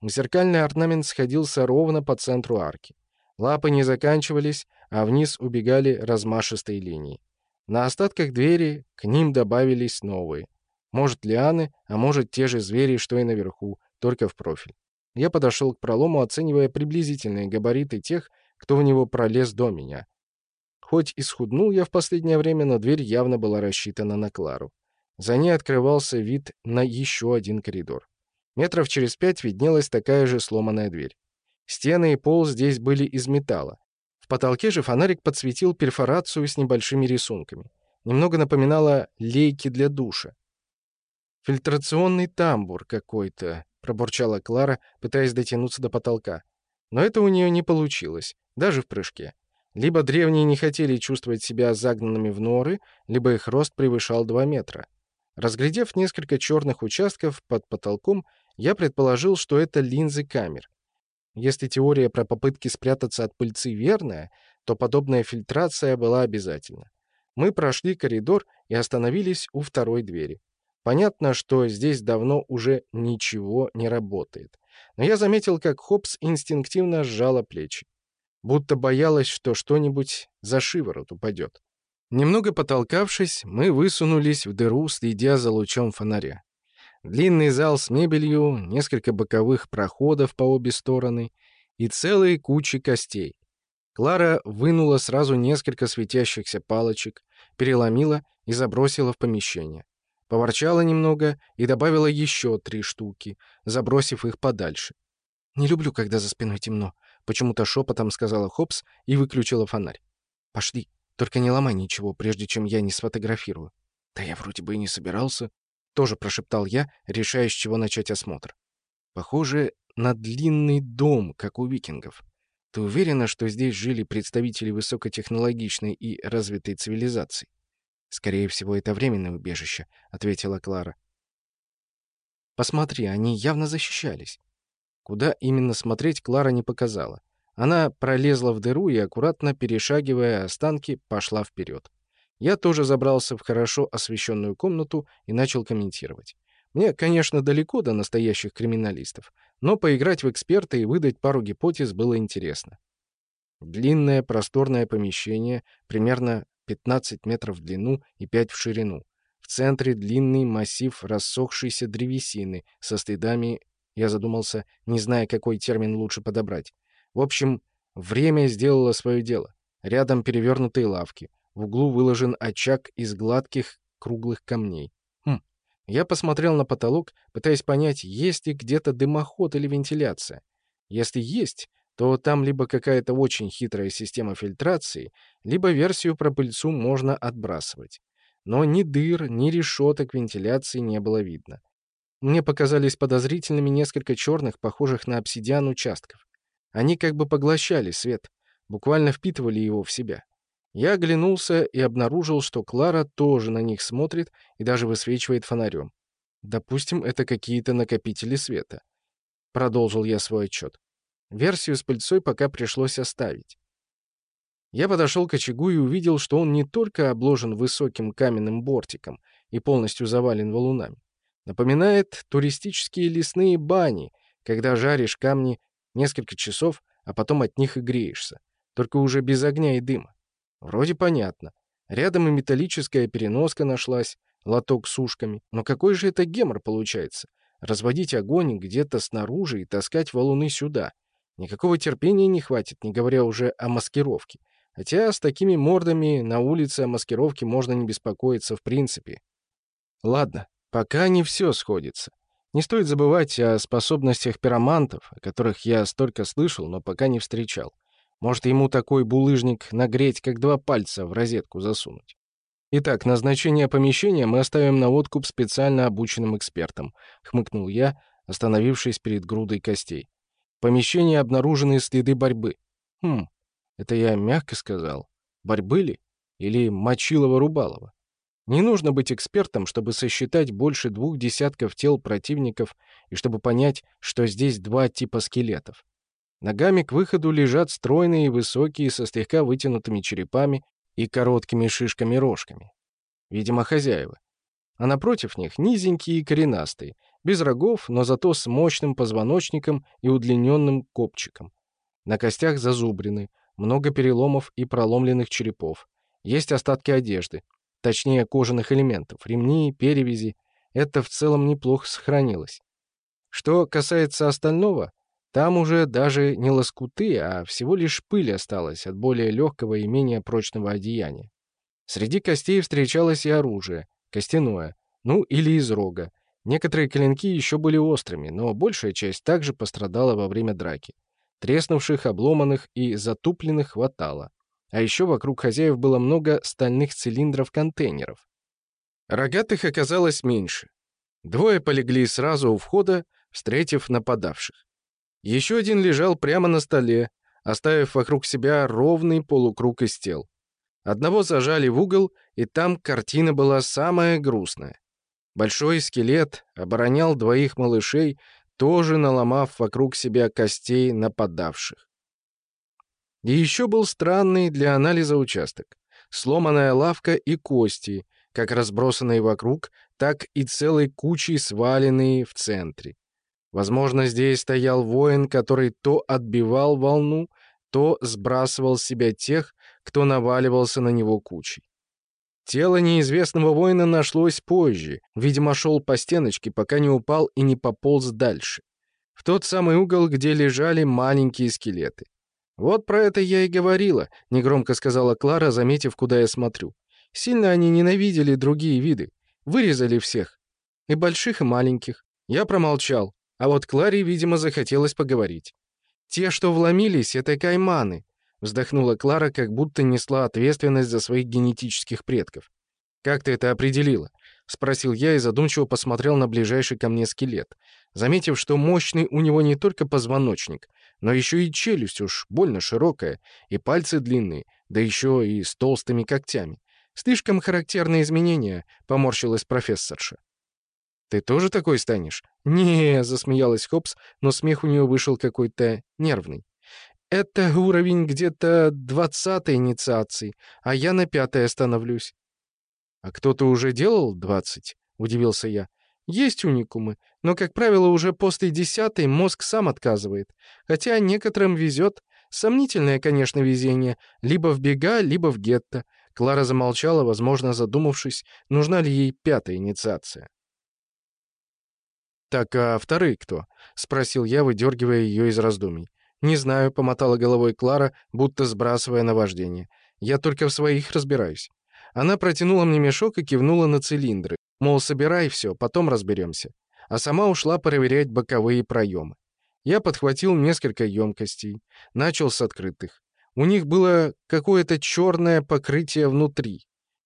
Зеркальный орнамент сходился ровно по центру арки. Лапы не заканчивались, а вниз убегали размашистые линии. На остатках двери к ним добавились новые. Может, лианы, а может, те же звери, что и наверху, только в профиль. Я подошел к пролому, оценивая приблизительные габариты тех, кто в него пролез до меня. Хоть и схуднул я в последнее время, но дверь явно была рассчитана на Клару. За ней открывался вид на еще один коридор. Метров через пять виднелась такая же сломанная дверь. Стены и пол здесь были из металла, потолке же фонарик подсветил перфорацию с небольшими рисунками. Немного напоминало лейки для душа. «Фильтрационный тамбур какой-то», — пробурчала Клара, пытаясь дотянуться до потолка. Но это у нее не получилось, даже в прыжке. Либо древние не хотели чувствовать себя загнанными в норы, либо их рост превышал 2 метра. Разглядев несколько черных участков под потолком, я предположил, что это линзы камер. Если теория про попытки спрятаться от пыльцы верная, то подобная фильтрация была обязательна. Мы прошли коридор и остановились у второй двери. Понятно, что здесь давно уже ничего не работает. Но я заметил, как Хопс инстинктивно сжала плечи. Будто боялась, что что-нибудь за шиворот упадет. Немного потолкавшись, мы высунулись в дыру, следя за лучом фонаря. Длинный зал с мебелью, несколько боковых проходов по обе стороны и целые кучи костей. Клара вынула сразу несколько светящихся палочек, переломила и забросила в помещение. Поворчала немного и добавила еще три штуки, забросив их подальше. «Не люблю, когда за спиной темно», — почему-то шепотом сказала Хопс и выключила фонарь. «Пошли, только не ломай ничего, прежде чем я не сфотографирую». «Да я вроде бы и не собирался», тоже прошептал я, решая, с чего начать осмотр. Похоже на длинный дом, как у викингов. Ты уверена, что здесь жили представители высокотехнологичной и развитой цивилизации? Скорее всего, это временное убежище, ответила Клара. Посмотри, они явно защищались. Куда именно смотреть, Клара не показала. Она пролезла в дыру и, аккуратно перешагивая останки, пошла вперед. Я тоже забрался в хорошо освещенную комнату и начал комментировать. Мне, конечно, далеко до настоящих криминалистов, но поиграть в эксперта и выдать пару гипотез было интересно. Длинное просторное помещение, примерно 15 метров в длину и 5 в ширину. В центре длинный массив рассохшейся древесины со следами, я задумался, не зная, какой термин лучше подобрать. В общем, время сделало свое дело. Рядом перевернутые лавки, в углу выложен очаг из гладких круглых камней. Хм. Я посмотрел на потолок, пытаясь понять, есть ли где-то дымоход или вентиляция. Если есть, то там либо какая-то очень хитрая система фильтрации, либо версию про пыльцу можно отбрасывать. Но ни дыр, ни решеток вентиляции не было видно. Мне показались подозрительными несколько черных, похожих на обсидиан участков. Они как бы поглощали свет, буквально впитывали его в себя. Я оглянулся и обнаружил, что Клара тоже на них смотрит и даже высвечивает фонарем. Допустим, это какие-то накопители света. Продолжил я свой отчет. Версию с пыльцой пока пришлось оставить. Я подошел к очагу и увидел, что он не только обложен высоким каменным бортиком и полностью завален валунами. Напоминает туристические лесные бани, когда жаришь камни несколько часов, а потом от них и греешься, только уже без огня и дыма. Вроде понятно. Рядом и металлическая переноска нашлась, лоток с ушками. Но какой же это гемор получается? Разводить огонь где-то снаружи и таскать валуны сюда. Никакого терпения не хватит, не говоря уже о маскировке. Хотя с такими мордами на улице о маскировке можно не беспокоиться в принципе. Ладно, пока не все сходится. Не стоит забывать о способностях пиромантов, о которых я столько слышал, но пока не встречал. Может, ему такой булыжник нагреть, как два пальца в розетку засунуть. Итак, назначение помещения мы оставим на откуп специально обученным экспертам, хмыкнул я, остановившись перед грудой костей. В помещении обнаружены следы борьбы. Хм, это я мягко сказал. Борьбы ли? Или Мочилова-Рубалова? Не нужно быть экспертом, чтобы сосчитать больше двух десятков тел противников и чтобы понять, что здесь два типа скелетов. Ногами к выходу лежат стройные высокие, со слегка вытянутыми черепами и короткими шишками-рожками. Видимо, хозяева. А напротив них низенькие и коренастые, без рогов, но зато с мощным позвоночником и удлиненным копчиком. На костях зазубрены, много переломов и проломленных черепов. Есть остатки одежды, точнее кожаных элементов, ремни, перевязи. Это в целом неплохо сохранилось. Что касается остального, там уже даже не лоскуты, а всего лишь пыль осталась от более легкого и менее прочного одеяния. Среди костей встречалось и оружие, костяное, ну или из рога. Некоторые клинки еще были острыми, но большая часть также пострадала во время драки. Треснувших, обломанных и затупленных хватало. А еще вокруг хозяев было много стальных цилиндров-контейнеров. Рогатых оказалось меньше. Двое полегли сразу у входа, встретив нападавших. Еще один лежал прямо на столе, оставив вокруг себя ровный полукруг из тел. Одного зажали в угол, и там картина была самая грустная. Большой скелет оборонял двоих малышей, тоже наломав вокруг себя костей нападавших. И еще был странный для анализа участок. Сломанная лавка и кости, как разбросанные вокруг, так и целой кучей сваленные в центре. Возможно, здесь стоял воин, который то отбивал волну, то сбрасывал с себя тех, кто наваливался на него кучей. Тело неизвестного воина нашлось позже, видимо, шел по стеночке, пока не упал и не пополз дальше. В тот самый угол, где лежали маленькие скелеты. «Вот про это я и говорила», — негромко сказала Клара, заметив, куда я смотрю. «Сильно они ненавидели другие виды. Вырезали всех. И больших, и маленьких. Я промолчал. А вот Кларе, видимо, захотелось поговорить. «Те, что вломились, это кайманы», — вздохнула Клара, как будто несла ответственность за своих генетических предков. «Как ты это определила?» — спросил я и задумчиво посмотрел на ближайший ко мне скелет, заметив, что мощный у него не только позвоночник, но еще и челюсть уж больно широкая, и пальцы длинные, да еще и с толстыми когтями. Слишком характерные изменения, поморщилась профессорша. «Ты тоже такой станешь?» «Не», — засмеялась Хопс, но смех у нее вышел какой-то нервный. «Это уровень где-то двадцатой инициации, а я на пятой остановлюсь». «А кто-то уже делал двадцать?» — удивился я. Есть уникумы, но, как правило, уже после десятой мозг сам отказывает. Хотя некоторым везет. Сомнительное, конечно, везение. Либо в бега, либо в гетто. Клара замолчала, возможно, задумавшись, нужна ли ей пятая инициация. «Так, а вторые кто?» — спросил я, выдергивая ее из раздумий. «Не знаю», — помотала головой Клара, будто сбрасывая наваждение. «Я только в своих разбираюсь». Она протянула мне мешок и кивнула на цилиндры. Мол, собирай все, потом разберемся. А сама ушла проверять боковые проемы. Я подхватил несколько емкостей, начал с открытых. У них было какое-то черное покрытие внутри.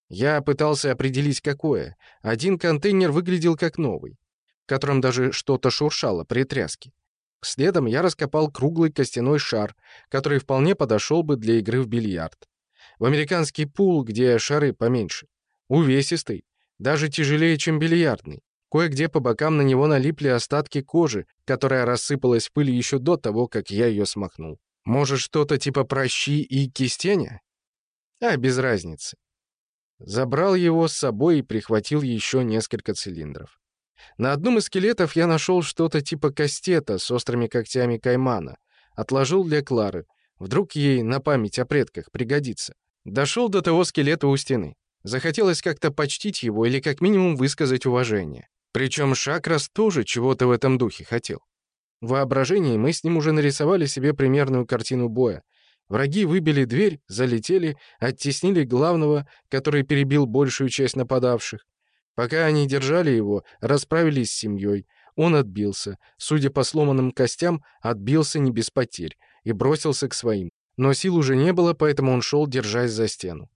Я пытался определить, какое. Один контейнер выглядел как новый, в котором даже что-то шуршало при тряске. Следом я раскопал круглый костяной шар, который вполне подошел бы для игры в бильярд. В американский пул, где шары поменьше. Увесистый, даже тяжелее, чем бильярдный. Кое-где по бокам на него налипли остатки кожи, которая рассыпалась в пыль еще до того, как я ее смахнул. Может, что-то типа прощи и кистеня? А, без разницы. Забрал его с собой и прихватил еще несколько цилиндров. На одном из скелетов я нашел что-то типа кастета с острыми когтями каймана. Отложил для Клары. Вдруг ей на память о предках пригодится. Дошел до того скелета у стены. Захотелось как-то почтить его или как минимум высказать уважение. Причем Шакрас тоже чего-то в этом духе хотел. В воображении мы с ним уже нарисовали себе примерную картину боя. Враги выбили дверь, залетели, оттеснили главного, который перебил большую часть нападавших. Пока они держали его, расправились с семьей. Он отбился. Судя по сломанным костям, отбился не без потерь и бросился к своим. Но сил уже не было, поэтому он шел, держась за стену.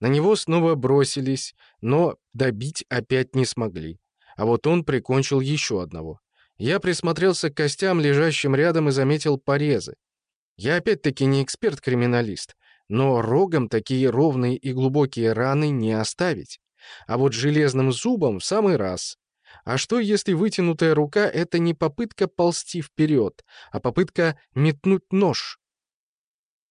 На него снова бросились, но добить опять не смогли. А вот он прикончил еще одного. Я присмотрелся к костям, лежащим рядом, и заметил порезы. Я опять-таки не эксперт-криминалист, но рогом такие ровные и глубокие раны не оставить. А вот железным зубом в самый раз. А что, если вытянутая рука — это не попытка ползти вперед, а попытка метнуть нож?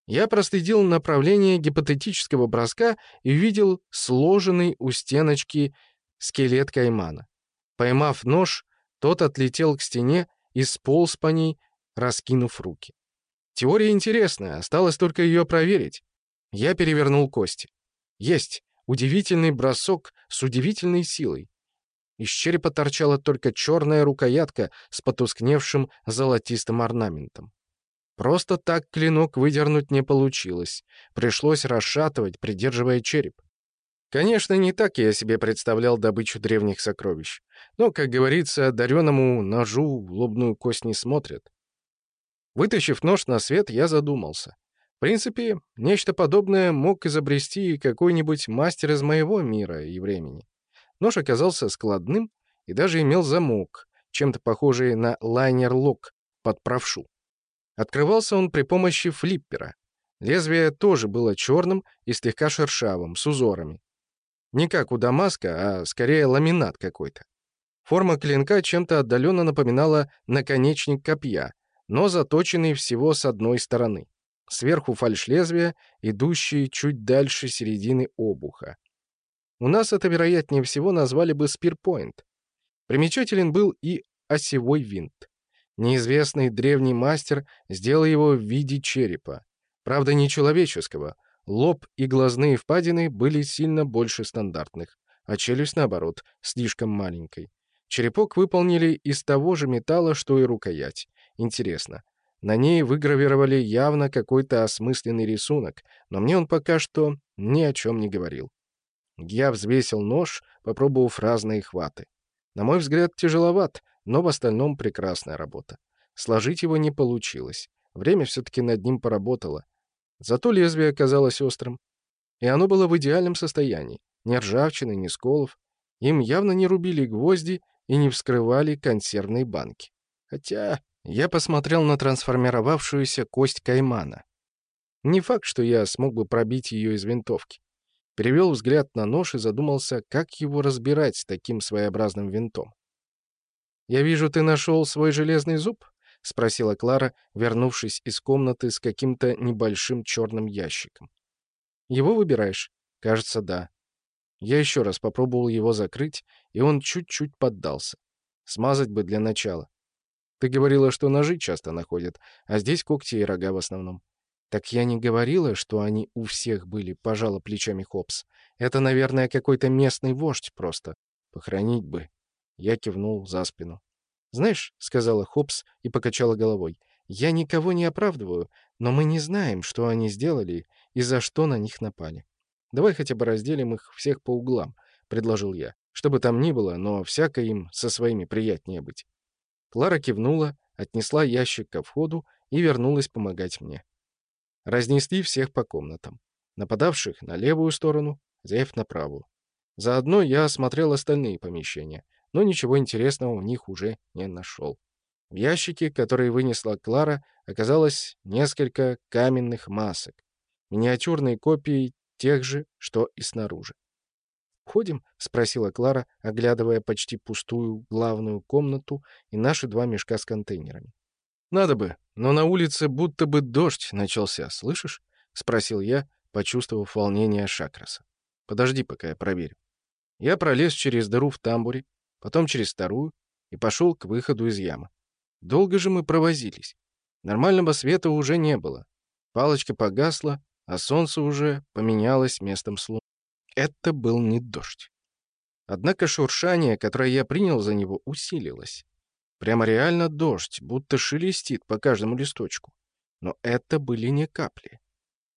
Я проследил направление гипотетического броска и увидел сложенный у стеночки скелет каймана. Поймав нож, тот отлетел к стене и сполз по ней, раскинув руки. Теория интересная, осталось только ее проверить. Я перевернул кости. Есть. Удивительный бросок с удивительной силой. Из черепа торчала только черная рукоятка с потускневшим золотистым орнаментом. Просто так клинок выдернуть не получилось. Пришлось расшатывать, придерживая череп. Конечно, не так я себе представлял добычу древних сокровищ. Но, как говорится, дареному ножу лобную кость не смотрят. Вытащив нож на свет, я задумался. В принципе, нечто подобное мог изобрести какой-нибудь мастер из моего мира и времени. Нож оказался складным и даже имел замок, чем-то похожий на лайнер-лок под правшу. Открывался он при помощи флиппера. Лезвие тоже было черным и слегка шершавым, с узорами. Не как у Дамаска, а скорее ламинат какой-то. Форма клинка чем-то отдаленно напоминала наконечник копья, но заточенный всего с одной стороны. Сверху фальш лезвия, идущий чуть дальше середины обуха. У нас это, вероятнее всего, назвали бы спирпоинт. Примечателен был и осевой винт. Неизвестный древний мастер сделал его в виде черепа. Правда, не человеческого, Лоб и глазные впадины были сильно больше стандартных, а челюсть, наоборот, слишком маленькой. Черепок выполнили из того же металла, что и рукоять. Интересно. На ней выгравировали явно какой-то осмысленный рисунок, но мне он пока что ни о чем не говорил. Я взвесил нож, попробовав разные хваты. На мой взгляд, тяжеловат, но в остальном прекрасная работа. Сложить его не получилось. Время все-таки над ним поработало. Зато лезвие оказалось острым. И оно было в идеальном состоянии. Ни ржавчины, ни сколов. Им явно не рубили гвозди и не вскрывали консервные банки. Хотя я посмотрел на трансформировавшуюся кость каймана. Не факт, что я смог бы пробить ее из винтовки. Перевел взгляд на нож и задумался, как его разбирать с таким своеобразным винтом. «Я вижу, ты нашел свой железный зуб?» — спросила Клара, вернувшись из комнаты с каким-то небольшим черным ящиком. «Его выбираешь?» «Кажется, да». Я еще раз попробовал его закрыть, и он чуть-чуть поддался. Смазать бы для начала. Ты говорила, что ножи часто находят, а здесь когти и рога в основном. Так я не говорила, что они у всех были, пожала плечами Хопс. Это, наверное, какой-то местный вождь просто. Похоронить бы. Я кивнул за спину. «Знаешь», — сказала Хопс и покачала головой, «я никого не оправдываю, но мы не знаем, что они сделали и за что на них напали. Давай хотя бы разделим их всех по углам», — предложил я. «Чтобы там ни было, но всяко им со своими приятнее быть». Клара кивнула, отнесла ящик ко входу и вернулась помогать мне. Разнесли всех по комнатам. Нападавших на левую сторону, Зев на правую. Заодно я осмотрел остальные помещения — но ничего интересного в них уже не нашел. В ящике, который вынесла Клара, оказалось несколько каменных масок, миниатюрные копии тех же, что и снаружи. «Входим?» — спросила Клара, оглядывая почти пустую главную комнату и наши два мешка с контейнерами. «Надо бы, но на улице будто бы дождь начался, слышишь?» — спросил я, почувствовав волнение Шакраса. «Подожди, пока я проверю». Я пролез через дыру в тамбуре, потом через вторую и пошел к выходу из ямы. Долго же мы провозились. Нормального света уже не было. Палочка погасла, а солнце уже поменялось местом с. Это был не дождь. Однако шуршание, которое я принял за него, усилилось. Прямо реально дождь, будто шелестит по каждому листочку. Но это были не капли.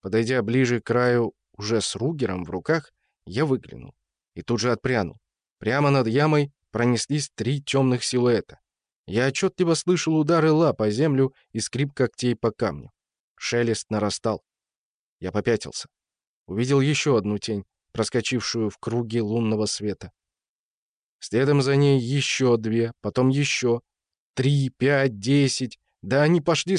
Подойдя ближе к краю, уже с ругером в руках, я выглянул и тут же отпрянул. Прямо над ямой пронеслись три темных силуэта. Я отчетливо слышал удары лап о землю и скрип когтей по камню. Шелест нарастал. Я попятился. Увидел еще одну тень, проскочившую в круге лунного света. Следом за ней еще две, потом еще. Три, пять, десять. Да они пошли